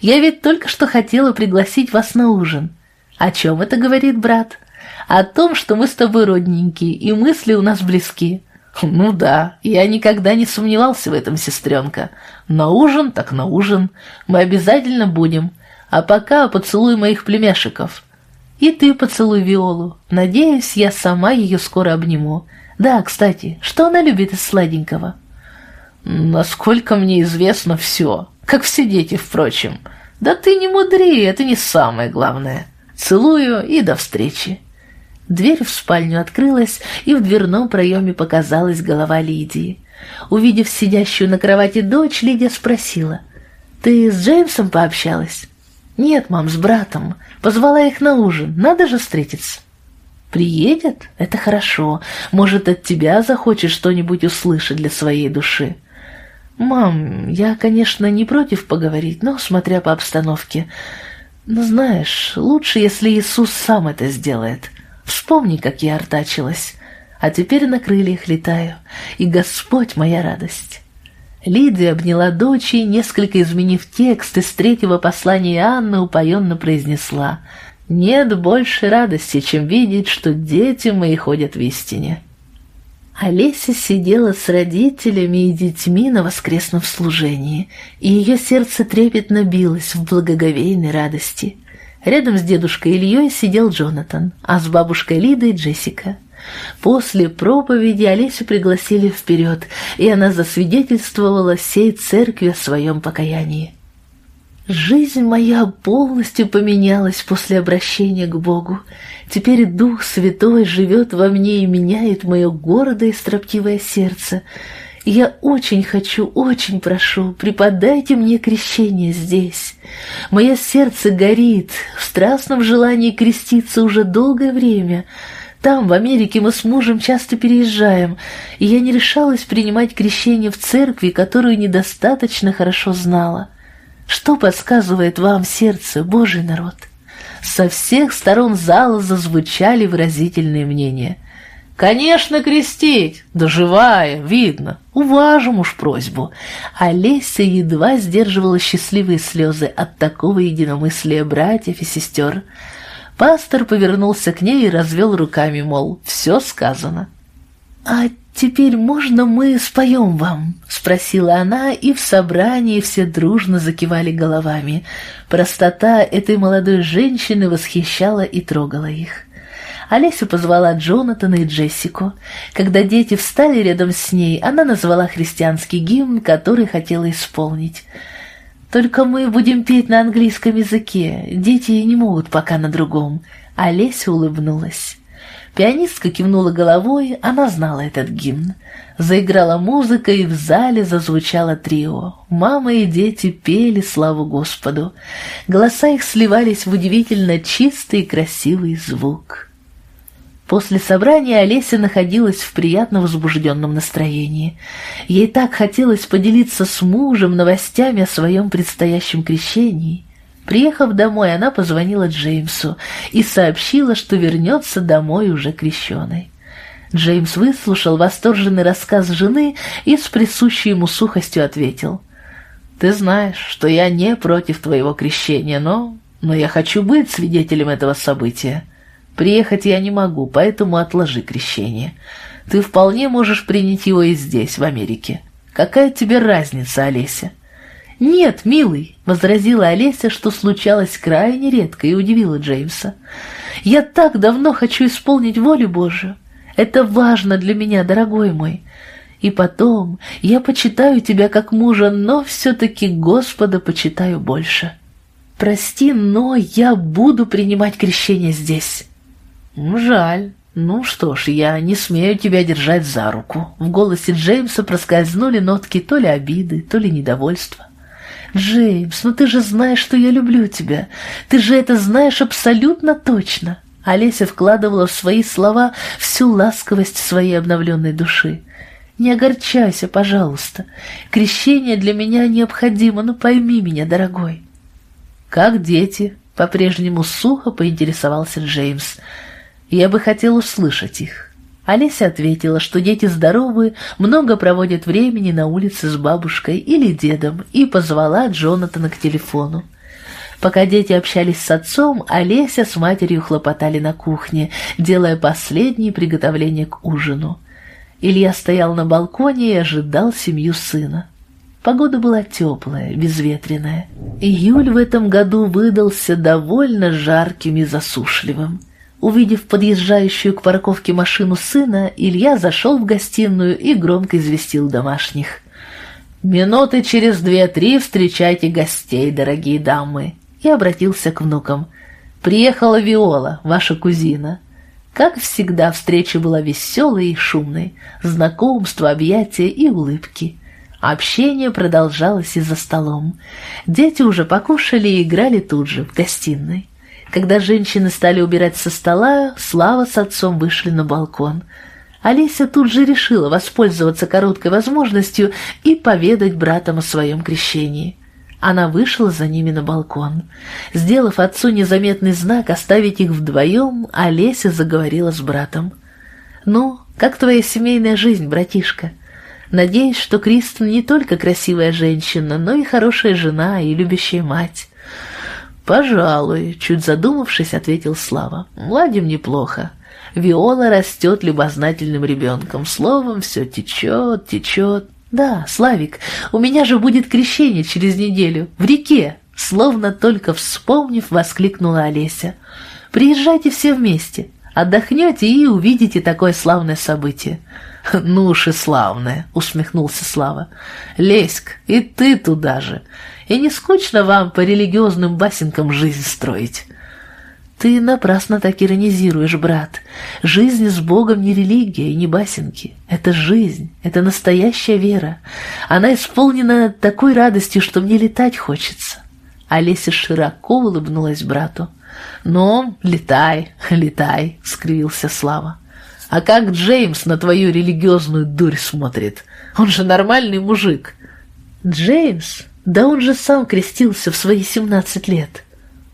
«Я ведь только что хотела пригласить вас на ужин». «О чем это говорит брат?» «О том, что мы с тобой родненькие, и мысли у нас близки». «Ну да, я никогда не сомневался в этом, сестренка. На ужин так на ужин. Мы обязательно будем. А пока поцелуй моих племяшиков». «И ты поцелуй Виолу. Надеюсь, я сама ее скоро обниму. Да, кстати, что она любит из сладенького?» Насколько мне известно, все. Как все дети, впрочем. Да ты не мудри, это не самое главное. Целую и до встречи. Дверь в спальню открылась, и в дверном проеме показалась голова Лидии. Увидев сидящую на кровати дочь, Лидия спросила. «Ты с Джеймсом пообщалась?» «Нет, мам, с братом. Позвала их на ужин. Надо же встретиться». «Приедет? Это хорошо. Может, от тебя захочет что-нибудь услышать для своей души». «Мам, я, конечно, не против поговорить, но смотря по обстановке. Но знаешь, лучше, если Иисус сам это сделает. Вспомни, как я артачилась. А теперь на крыльях летаю, и Господь моя радость». Лидия обняла дочь и, несколько изменив текст из третьего послания Анны, упоенно произнесла «Нет больше радости, чем видеть, что дети мои ходят в истине». Олеся сидела с родителями и детьми на воскресном служении, и ее сердце трепетно билось в благоговейной радости. Рядом с дедушкой Ильей сидел Джонатан, а с бабушкой Лидой Джессика. После проповеди Олесю пригласили вперед, и она засвидетельствовала всей церкви о своем покаянии. Жизнь моя полностью поменялась после обращения к Богу. Теперь Дух Святой живет во мне и меняет мое гордое и строптивое сердце. Я очень хочу, очень прошу, преподайте мне крещение здесь. Мое сердце горит, в страстном желании креститься уже долгое время. Там, в Америке, мы с мужем часто переезжаем, и я не решалась принимать крещение в церкви, которую недостаточно хорошо знала. Что подсказывает вам сердце, Божий народ? Со всех сторон зала зазвучали выразительные мнения. «Конечно, крестить! Да живая, видно! Уважим уж просьбу!» Олеся едва сдерживала счастливые слезы от такого единомыслия братьев и сестер. Пастор повернулся к ней и развел руками, мол, все сказано. «А теперь можно мы споем вам?» — спросила она, и в собрании все дружно закивали головами. Простота этой молодой женщины восхищала и трогала их. Олеся позвала Джонатана и Джессику. Когда дети встали рядом с ней, она назвала христианский гимн, который хотела исполнить. «Только мы будем петь на английском языке, дети не могут пока на другом». Олеся улыбнулась. Пианистка кивнула головой, она знала этот гимн. Заиграла музыка, и в зале зазвучало трио. Мама и дети пели славу Господу. Голоса их сливались в удивительно чистый и красивый звук. После собрания Олеся находилась в приятно возбужденном настроении. Ей так хотелось поделиться с мужем новостями о своем предстоящем крещении. Приехав домой, она позвонила Джеймсу и сообщила, что вернется домой уже крещеной. Джеймс выслушал восторженный рассказ жены и с присущей ему сухостью ответил. «Ты знаешь, что я не против твоего крещения, но... но я хочу быть свидетелем этого события. Приехать я не могу, поэтому отложи крещение. Ты вполне можешь принять его и здесь, в Америке. Какая тебе разница, Олеся?» «Нет, милый», — возразила Олеся, что случалось крайне редко и удивила Джеймса. «Я так давно хочу исполнить волю Божию. Это важно для меня, дорогой мой. И потом я почитаю тебя как мужа, но все-таки Господа почитаю больше. Прости, но я буду принимать крещение здесь». «Жаль. «Ну что ж, я не смею тебя держать за руку». В голосе Джеймса проскользнули нотки то ли обиды, то ли недовольства. «Джеймс, ну ты же знаешь, что я люблю тебя. Ты же это знаешь абсолютно точно». Олеся вкладывала в свои слова всю ласковость своей обновленной души. «Не огорчайся, пожалуйста. Крещение для меня необходимо, но пойми меня, дорогой». «Как дети?» — по-прежнему сухо поинтересовался Джеймс. Я бы хотел услышать их. Олеся ответила, что дети здоровы, много проводят времени на улице с бабушкой или дедом, и позвала Джонатана к телефону. Пока дети общались с отцом, Олеся с матерью хлопотали на кухне, делая последние приготовления к ужину. Илья стоял на балконе и ожидал семью сына. Погода была теплая, безветренная. Июль в этом году выдался довольно жарким и засушливым. Увидев подъезжающую к парковке машину сына, Илья зашел в гостиную и громко известил домашних. «Минуты через две-три встречайте гостей, дорогие дамы!» И обратился к внукам. «Приехала Виола, ваша кузина». Как всегда, встреча была веселой и шумной, знакомство, объятия и улыбки. Общение продолжалось и за столом. Дети уже покушали и играли тут же, в гостиной. Когда женщины стали убирать со стола, Слава с отцом вышли на балкон. Олеся тут же решила воспользоваться короткой возможностью и поведать братам о своем крещении. Она вышла за ними на балкон. Сделав отцу незаметный знак оставить их вдвоем, Олеся заговорила с братом. «Ну, как твоя семейная жизнь, братишка? Надеюсь, что Кристен не только красивая женщина, но и хорошая жена и любящая мать. «Пожалуй», — чуть задумавшись, ответил Слава. «Ладим неплохо. Виола растет любознательным ребенком. Словом, все течет, течет. Да, Славик, у меня же будет крещение через неделю. В реке!» Словно только вспомнив, воскликнула Олеся. «Приезжайте все вместе. Отдохнете и увидите такое славное событие». «Ну уж и славное», — усмехнулся Слава. «Леськ, и ты туда же и не скучно вам по религиозным басенкам жизнь строить. Ты напрасно так иронизируешь, брат. Жизнь с Богом не религия и не басенки. Это жизнь, это настоящая вера. Она исполнена такой радостью, что мне летать хочется. Олеся широко улыбнулась брату. «Ну, летай, летай», — скривился Слава. «А как Джеймс на твою религиозную дурь смотрит? Он же нормальный мужик». «Джеймс? Да он же сам крестился в свои семнадцать лет.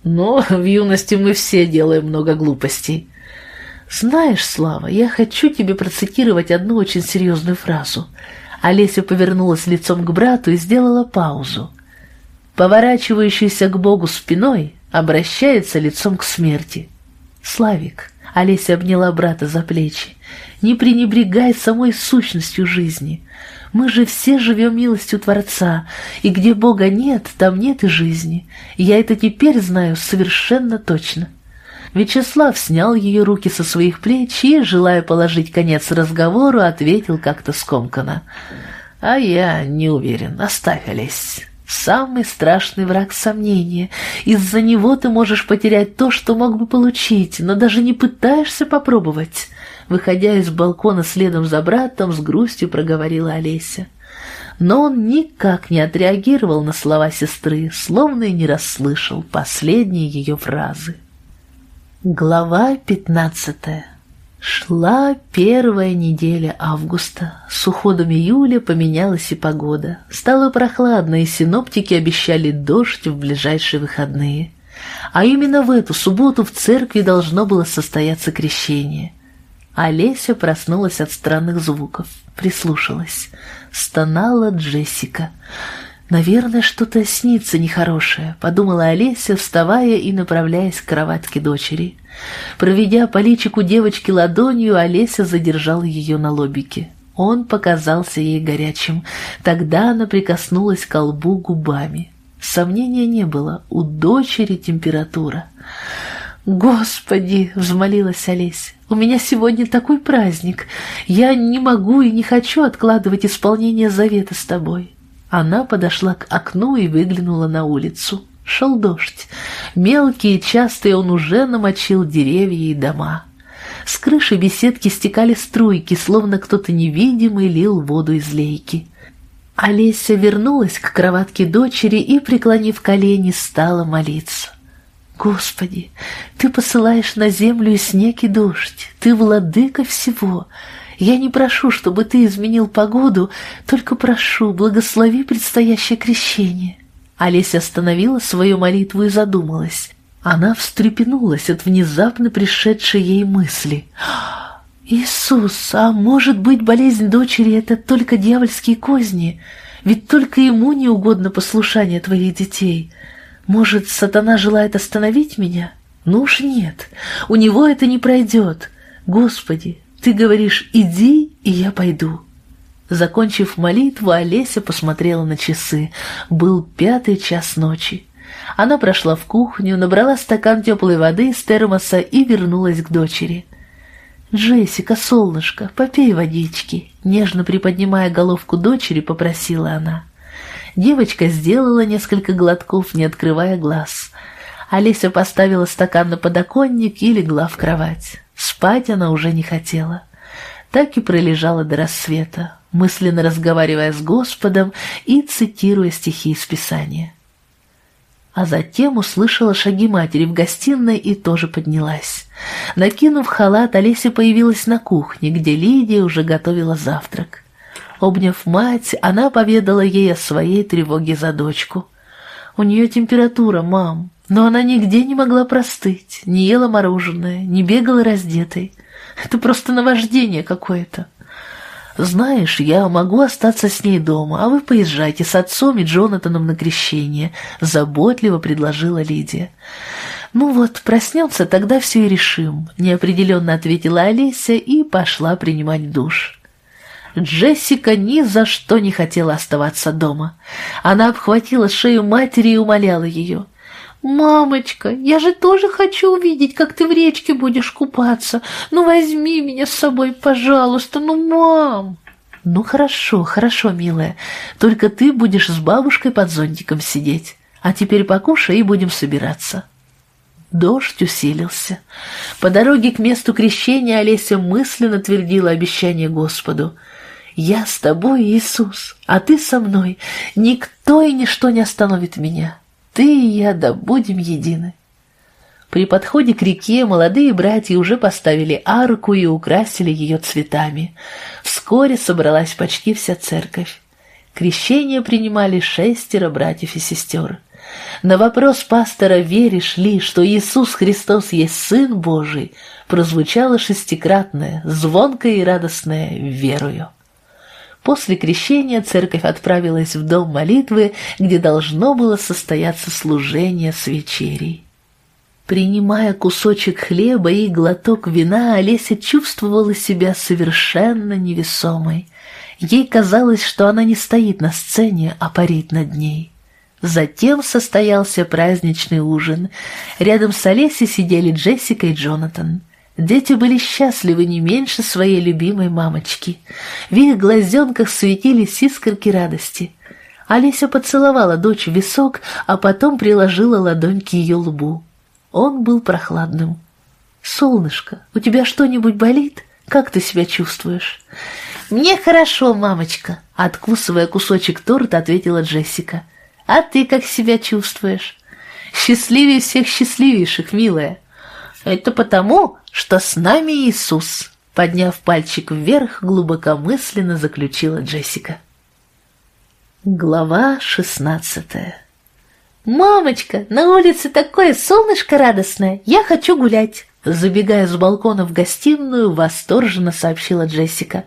Но в юности мы все делаем много глупостей. Знаешь, Слава, я хочу тебе процитировать одну очень серьезную фразу. Олеся повернулась лицом к брату и сделала паузу. Поворачивающийся к Богу спиной обращается лицом к смерти. Славик, Олеся обняла брата за плечи, не пренебрегай самой сущностью жизни. Мы же все живем милостью Творца, и где Бога нет, там нет и жизни. Я это теперь знаю совершенно точно». Вячеслав снял ее руки со своих плеч и, желая положить конец разговору, ответил как-то скомканно. «А я не уверен. Оставь, Олесь. Самый страшный враг — сомнения. Из-за него ты можешь потерять то, что мог бы получить, но даже не пытаешься попробовать выходя из балкона следом за братом, с грустью проговорила Олеся. Но он никак не отреагировал на слова сестры, словно и не расслышал последние ее фразы. Глава пятнадцатая Шла первая неделя августа. С уходом июля поменялась и погода. Стало прохладно, и синоптики обещали дождь в ближайшие выходные. А именно в эту субботу в церкви должно было состояться крещение – Олеся проснулась от странных звуков, прислушалась. Стонала Джессика. «Наверное, что-то снится нехорошее», — подумала Олеся, вставая и направляясь к кроватке дочери. Проведя по личику девочки ладонью, Олеся задержала ее на лобике. Он показался ей горячим. Тогда она прикоснулась к лбу губами. Сомнения не было, у дочери температура. «Господи!» — взмолилась Олеся. «У меня сегодня такой праздник. Я не могу и не хочу откладывать исполнение завета с тобой». Она подошла к окну и выглянула на улицу. Шел дождь. Мелкий и частый он уже намочил деревья и дома. С крыши беседки стекали струйки, словно кто-то невидимый лил воду из лейки. Олеся вернулась к кроватке дочери и, преклонив колени, стала молиться. «Господи, Ты посылаешь на землю и снег и дождь, Ты владыка всего. Я не прошу, чтобы Ты изменил погоду, только прошу, благослови предстоящее крещение». Олеся остановила свою молитву и задумалась. Она встрепенулась от внезапно пришедшей ей мысли – «Иисус, а может быть, болезнь дочери — это только дьявольские козни? Ведь только ему не угодно послушание твоих детей. Может, сатана желает остановить меня? Ну уж нет, у него это не пройдет. Господи, ты говоришь «иди, и я пойду». Закончив молитву, Олеся посмотрела на часы. Был пятый час ночи. Она прошла в кухню, набрала стакан теплой воды из термоса и вернулась к дочери. «Джессика, солнышко, попей водички», — нежно приподнимая головку дочери, попросила она. Девочка сделала несколько глотков, не открывая глаз. Олеся поставила стакан на подоконник и легла в кровать. Спать она уже не хотела. Так и пролежала до рассвета, мысленно разговаривая с Господом и цитируя стихи из Писания а затем услышала шаги матери в гостиной и тоже поднялась. Накинув халат, Олеся появилась на кухне, где Лидия уже готовила завтрак. Обняв мать, она поведала ей о своей тревоге за дочку. «У нее температура, мам, но она нигде не могла простыть, не ела мороженое, не бегала раздетой. Это просто наваждение какое-то». «Знаешь, я могу остаться с ней дома, а вы поезжайте с отцом и Джонатаном на крещение», — заботливо предложила Лидия. «Ну вот, проснется, тогда все и решим», — неопределенно ответила Олеся и пошла принимать душ. Джессика ни за что не хотела оставаться дома. Она обхватила шею матери и умоляла ее. «Мамочка, я же тоже хочу увидеть, как ты в речке будешь купаться. Ну, возьми меня с собой, пожалуйста, ну, мам!» «Ну, хорошо, хорошо, милая. Только ты будешь с бабушкой под зонтиком сидеть. А теперь покушай и будем собираться». Дождь усилился. По дороге к месту крещения Олеся мысленно твердила обещание Господу. «Я с тобой, Иисус, а ты со мной. Никто и ничто не остановит меня». Ты и я да будем едины. При подходе к реке молодые братья уже поставили арку и украсили ее цветами. Вскоре собралась почти вся церковь. Крещение принимали шестеро братьев и сестер. На вопрос пастора «Веришь ли, что Иисус Христос есть Сын Божий?» прозвучало шестикратное, звонкое и радостное «Верую». После крещения церковь отправилась в дом молитвы, где должно было состояться служение с вечерей. Принимая кусочек хлеба и глоток вина, Олеся чувствовала себя совершенно невесомой. Ей казалось, что она не стоит на сцене, а парит над ней. Затем состоялся праздничный ужин. Рядом с Олесей сидели Джессика и Джонатан. Дети были счастливы не меньше своей любимой мамочки. В их глазенках светились искорки радости. Олеся поцеловала дочь в висок, а потом приложила ладонь к ее лбу. Он был прохладным. «Солнышко, у тебя что-нибудь болит? Как ты себя чувствуешь?» «Мне хорошо, мамочка», — откусывая кусочек торта, ответила Джессика. «А ты как себя чувствуешь?» «Счастливее всех счастливейших, милая». «Это потому, что с нами Иисус», — подняв пальчик вверх, глубокомысленно заключила Джессика. Глава шестнадцатая «Мамочка, на улице такое солнышко радостное, я хочу гулять!» Забегая с балкона в гостиную, восторженно сообщила Джессика.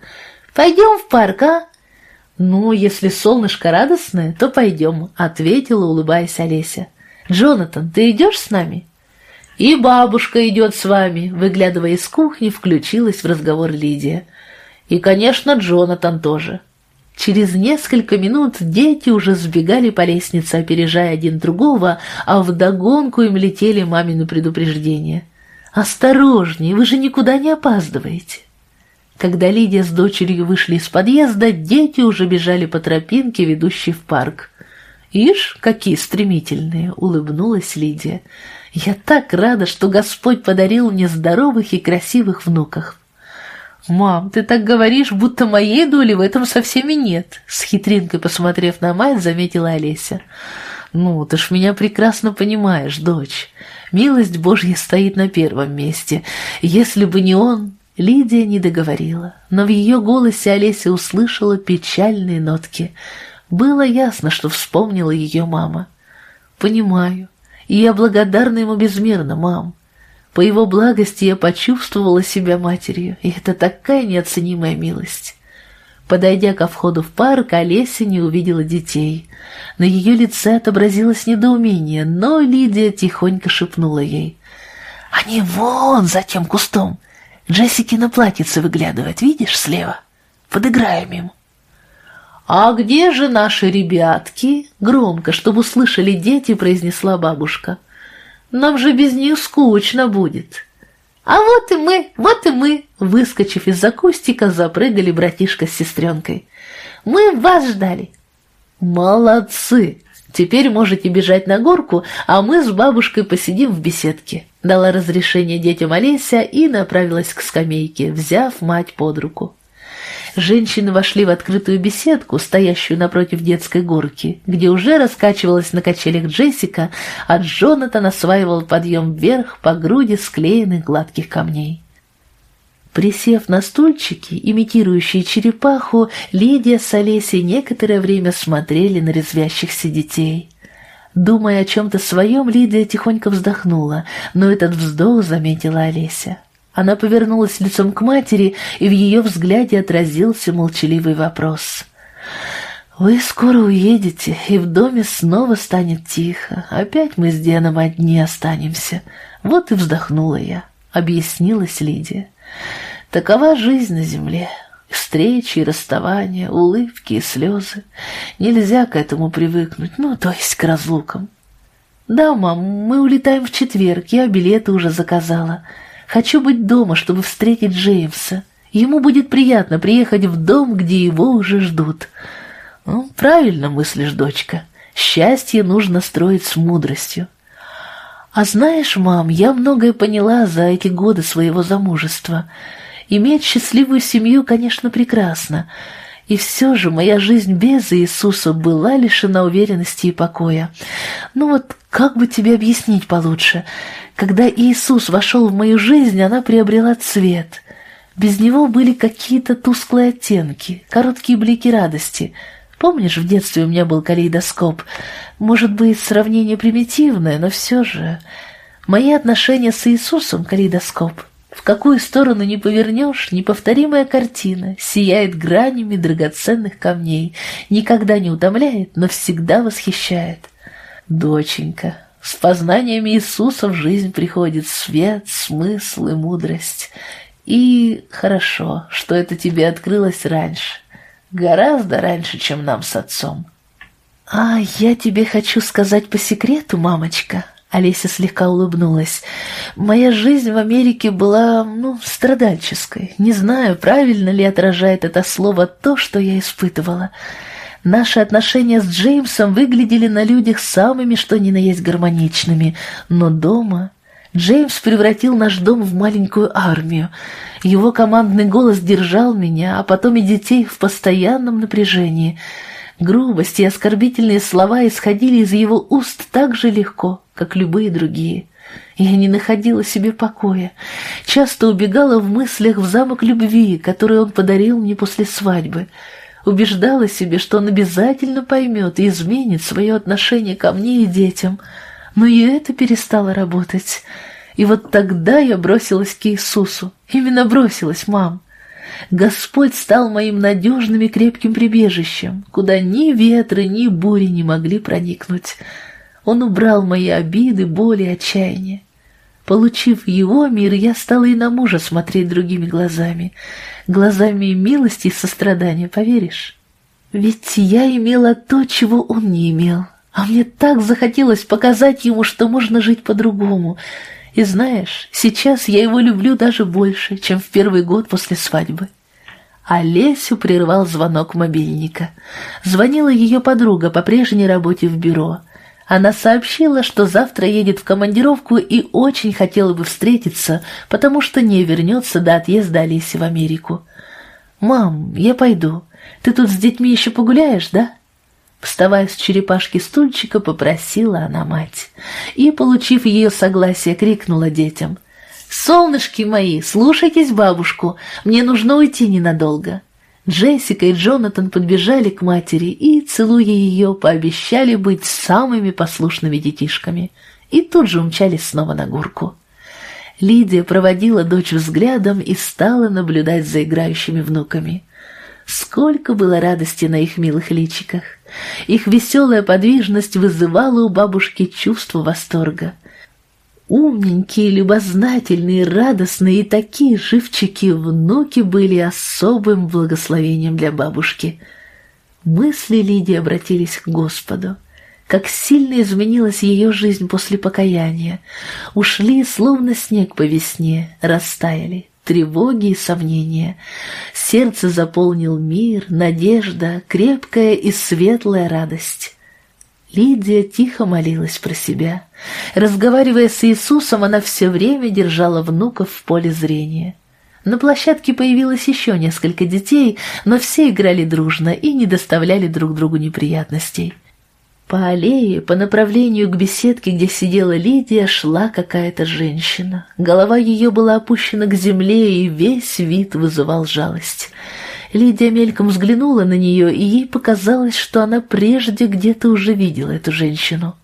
«Пойдем в парк, а?» «Ну, если солнышко радостное, то пойдем», — ответила, улыбаясь Олеся. «Джонатан, ты идешь с нами?» «И бабушка идет с вами», — выглядывая из кухни, включилась в разговор Лидия. «И, конечно, Джонатан тоже». Через несколько минут дети уже сбегали по лестнице, опережая один другого, а вдогонку им летели мамины предупреждения. «Осторожнее, вы же никуда не опаздываете». Когда Лидия с дочерью вышли из подъезда, дети уже бежали по тропинке, ведущей в парк. «Ишь, какие стремительные!» — улыбнулась Лидия. «Я так рада, что Господь подарил мне здоровых и красивых внуков!» «Мам, ты так говоришь, будто моей доли в этом совсем и нет», — с хитринкой посмотрев на мать, заметила Олеся. «Ну, ты ж меня прекрасно понимаешь, дочь. Милость Божья стоит на первом месте. Если бы не он...» Лидия не договорила, но в ее голосе Олеся услышала печальные нотки. Было ясно, что вспомнила ее мама. «Понимаю, и я благодарна ему безмерно, мам. По его благости я почувствовала себя матерью, и это такая неоценимая милость. Подойдя ко входу в парк, Олеся не увидела детей. На ее лице отобразилось недоумение, но Лидия тихонько шепнула ей. «Они вон за тем кустом. Джессики на платьице выглядывает, видишь, слева? Подыграем им». «А где же наши ребятки?» — громко, чтобы услышали дети, произнесла бабушка. Нам же без них скучно будет. А вот и мы, вот и мы, выскочив из-за кустика, запрыгали братишка с сестренкой. Мы вас ждали. Молодцы! Теперь можете бежать на горку, а мы с бабушкой посидим в беседке. Дала разрешение детям Олеся и направилась к скамейке, взяв мать под руку. Женщины вошли в открытую беседку, стоящую напротив детской горки, где уже раскачивалась на качелях Джессика, а Джонатан осваивал подъем вверх по груди склеенных гладких камней. Присев на стульчики, имитирующие черепаху, Лидия с Олесей некоторое время смотрели на резвящихся детей. Думая о чем-то своем, Лидия тихонько вздохнула, но этот вздох заметила Олеся. Она повернулась лицом к матери, и в ее взгляде отразился молчаливый вопрос. «Вы скоро уедете, и в доме снова станет тихо. Опять мы с Деном одни останемся. Вот и вздохнула я», — объяснилась Лидия. «Такова жизнь на земле». Встречи и расставания, улыбки и слезы. Нельзя к этому привыкнуть, ну, то есть к разлукам. «Да, мам, мы улетаем в четверг, я билеты уже заказала. Хочу быть дома, чтобы встретить Джеймса. Ему будет приятно приехать в дом, где его уже ждут. Ну, правильно мыслишь, дочка. Счастье нужно строить с мудростью. А знаешь, мам, я многое поняла за эти годы своего замужества. Иметь счастливую семью, конечно, прекрасно. И все же моя жизнь без Иисуса была лишена уверенности и покоя. Ну вот как бы тебе объяснить получше? Когда Иисус вошел в мою жизнь, она приобрела цвет. Без него были какие-то тусклые оттенки, короткие блики радости. Помнишь, в детстве у меня был калейдоскоп? Может быть, сравнение примитивное, но все же... Мои отношения с Иисусом — калейдоскоп. В какую сторону не повернешь, неповторимая картина сияет гранями драгоценных камней, никогда не утомляет, но всегда восхищает. Доченька, с познанием Иисуса в жизнь приходит свет, смысл и мудрость. И хорошо, что это тебе открылось раньше, гораздо раньше, чем нам с отцом. «А я тебе хочу сказать по секрету, мамочка», — Олеся слегка улыбнулась. «Моя жизнь в Америке была, ну, страдальческой. Не знаю, правильно ли отражает это слово то, что я испытывала». Наши отношения с Джеймсом выглядели на людях самыми что ни на есть гармоничными, но дома... Джеймс превратил наш дом в маленькую армию. Его командный голос держал меня, а потом и детей в постоянном напряжении. Грубости и оскорбительные слова исходили из его уст так же легко, как любые другие. Я не находила себе покоя, часто убегала в мыслях в замок любви, который он подарил мне после свадьбы — убеждала себе, что он обязательно поймет и изменит свое отношение ко мне и детям. Но и это перестало работать. И вот тогда я бросилась к Иисусу. Именно бросилась, мам. Господь стал моим надежным и крепким прибежищем, куда ни ветры, ни бури не могли проникнуть. Он убрал мои обиды, боли и отчаяния. Получив его мир, я стала и на мужа смотреть другими глазами — глазами милости и сострадания, поверишь? Ведь я имела то, чего он не имел, а мне так захотелось показать ему, что можно жить по-другому. И знаешь, сейчас я его люблю даже больше, чем в первый год после свадьбы. А Лесю прервал звонок мобильника. Звонила ее подруга по прежней работе в бюро. Она сообщила, что завтра едет в командировку и очень хотела бы встретиться, потому что не вернется до отъезда Олеси в Америку. «Мам, я пойду. Ты тут с детьми еще погуляешь, да?» Вставая с черепашки стульчика, попросила она мать. И, получив ее согласие, крикнула детям. «Солнышки мои, слушайтесь бабушку, мне нужно уйти ненадолго». Джессика и Джонатан подбежали к матери и, целуя ее, пообещали быть самыми послушными детишками. И тут же умчались снова на горку. Лидия проводила дочь взглядом и стала наблюдать за играющими внуками. Сколько было радости на их милых личиках! Их веселая подвижность вызывала у бабушки чувство восторга — Умненькие, любознательные, радостные и такие живчики внуки были особым благословением для бабушки. Мысли Лидии обратились к Господу. Как сильно изменилась ее жизнь после покаяния. Ушли, словно снег по весне, растаяли тревоги и сомнения. Сердце заполнил мир, надежда, крепкая и светлая радость. Лидия тихо молилась про себя. Разговаривая с Иисусом, она все время держала внуков в поле зрения. На площадке появилось еще несколько детей, но все играли дружно и не доставляли друг другу неприятностей. По аллее, по направлению к беседке, где сидела Лидия, шла какая-то женщина. Голова ее была опущена к земле, и весь вид вызывал жалость. Лидия мельком взглянула на нее, и ей показалось, что она прежде где-то уже видела эту женщину.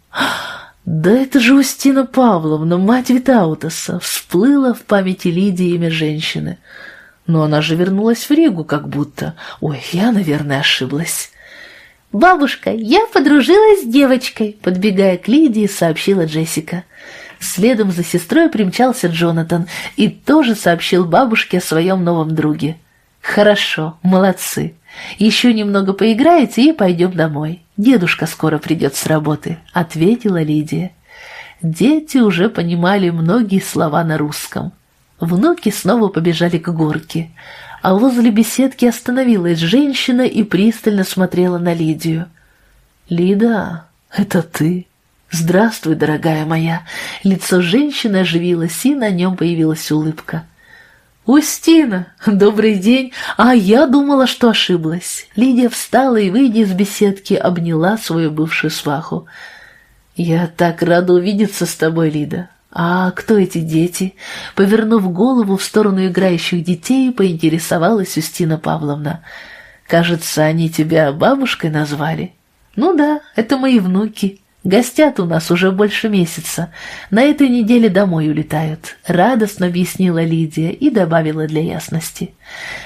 «Да это же Устина Павловна, мать Витаутаса!» Всплыла в памяти Лидии имя женщины. Но она же вернулась в Ригу как будто. Ой, я, наверное, ошиблась. «Бабушка, я подружилась с девочкой», — подбегая к Лидии, сообщила Джессика. Следом за сестрой примчался Джонатан и тоже сообщил бабушке о своем новом друге. «Хорошо, молодцы. Еще немного поиграете и пойдем домой. Дедушка скоро придет с работы», — ответила Лидия. Дети уже понимали многие слова на русском. Внуки снова побежали к горке, а возле беседки остановилась женщина и пристально смотрела на Лидию. «Лида, это ты?» «Здравствуй, дорогая моя!» Лицо женщины оживилось, и на нем появилась улыбка. «Устина, добрый день! А я думала, что ошиблась». Лидия встала и, выйдя из беседки, обняла свою бывшую сваху. «Я так рада увидеться с тобой, Лида. А кто эти дети?» Повернув голову в сторону играющих детей, поинтересовалась Устина Павловна. «Кажется, они тебя бабушкой назвали?» «Ну да, это мои внуки». Гостят у нас уже больше месяца. На этой неделе домой улетают», — радостно объяснила Лидия и добавила для ясности.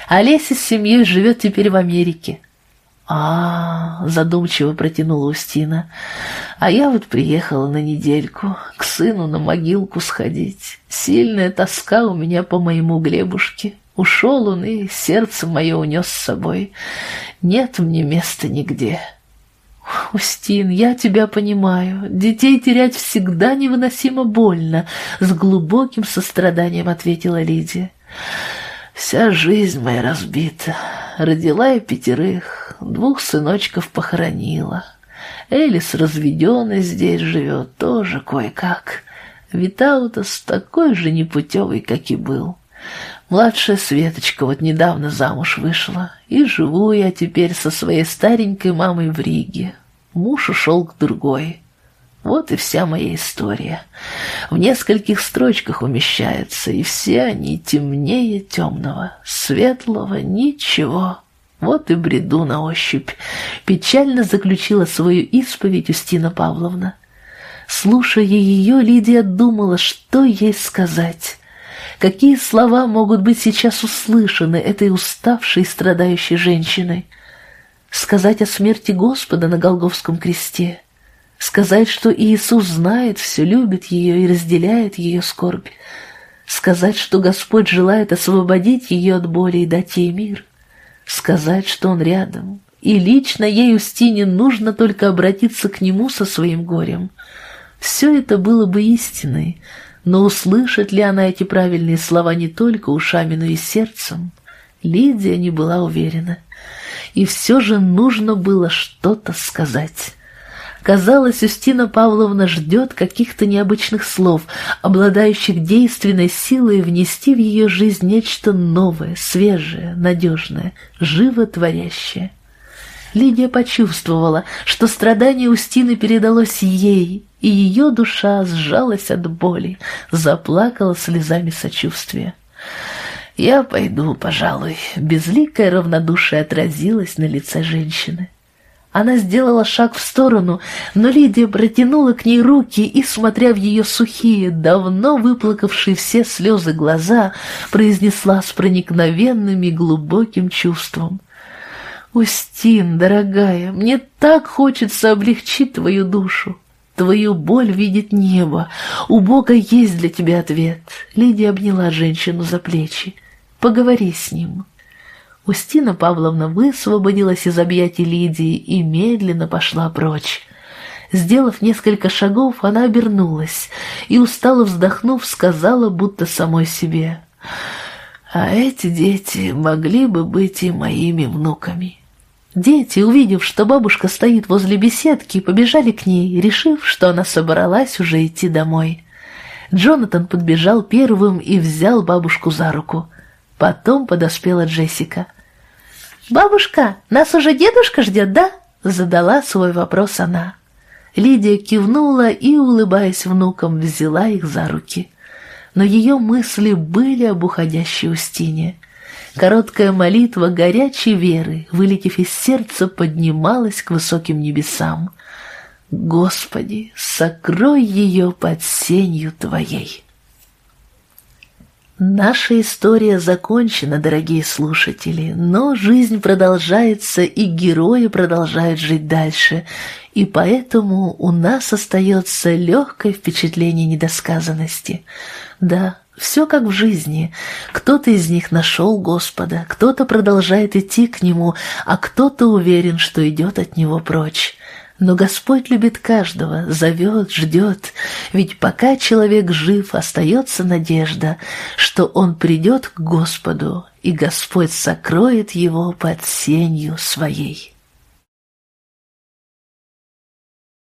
«Олеся с семьей живет теперь в Америке». А, -а, а задумчиво протянула Устина. «А я вот приехала на недельку, к сыну на могилку сходить. Сильная тоска у меня по моему Глебушке. Ушел он, и сердце мое унес с собой. Нет мне места нигде». «Устин, я тебя понимаю. Детей терять всегда невыносимо больно», — с глубоким состраданием ответила Лидия. «Вся жизнь моя разбита. Родила я пятерых, двух сыночков похоронила. Элис разведенный здесь живет, тоже кое-как. Витаутас такой же непутевый, как и был. Младшая Светочка вот недавно замуж вышла, и живу я теперь со своей старенькой мамой в Риге. Муж ушел к другой. Вот и вся моя история. В нескольких строчках умещается, и все они темнее темного, светлого ничего. Вот и бреду на ощупь. Печально заключила свою исповедь Устина Павловна. Слушая ее, Лидия думала, что ей сказать. Какие слова могут быть сейчас услышаны этой уставшей и страдающей женщиной? Сказать о смерти Господа на Голговском кресте? Сказать, что Иисус знает все, любит ее и разделяет ее скорбь? Сказать, что Господь желает освободить ее от боли и дать ей мир? Сказать, что Он рядом, и лично ей, Устине, нужно только обратиться к Нему со своим горем? Все это было бы истиной — но услышит ли она эти правильные слова не только ушами, но и сердцем? Лидия не была уверена. И все же нужно было что-то сказать. Казалось, Устина Павловна ждет каких-то необычных слов, обладающих действенной силой внести в ее жизнь нечто новое, свежее, надежное, животворящее. Лидия почувствовала, что страдание Устины передалось ей, и ее душа сжалась от боли, заплакала слезами сочувствия. «Я пойду, пожалуй», — безликое равнодушие отразилось на лице женщины. Она сделала шаг в сторону, но Лидия протянула к ней руки и, смотря в ее сухие, давно выплакавшие все слезы глаза, произнесла с проникновенным и глубоким чувством. «Устин, дорогая, мне так хочется облегчить твою душу. Твою боль видит небо. У Бога есть для тебя ответ». Лидия обняла женщину за плечи. «Поговори с ним». Устина Павловна высвободилась из объятий Лидии и медленно пошла прочь. Сделав несколько шагов, она обернулась и, устало вздохнув, сказала, будто самой себе, «А эти дети могли бы быть и моими внуками». Дети, увидев, что бабушка стоит возле беседки, побежали к ней, решив, что она собралась уже идти домой. Джонатан подбежал первым и взял бабушку за руку. Потом подоспела Джессика. «Бабушка, нас уже дедушка ждет, да?» — задала свой вопрос она. Лидия кивнула и, улыбаясь внукам, взяла их за руки. Но ее мысли были об уходящей Устине — Короткая молитва горячей веры, вылетев из сердца, поднималась к высоким небесам. «Господи, сокрой ее под сенью Твоей!» Наша история закончена, дорогие слушатели, но жизнь продолжается, и герои продолжают жить дальше, и поэтому у нас остается легкое впечатление недосказанности. Да, все как в жизни. Кто-то из них нашел Господа, кто-то продолжает идти к Нему, а кто-то уверен, что идет от Него прочь. Но Господь любит каждого, зовет, ждет, ведь пока человек жив, остается надежда, что он придет к Господу, и Господь сокроет его под сенью своей.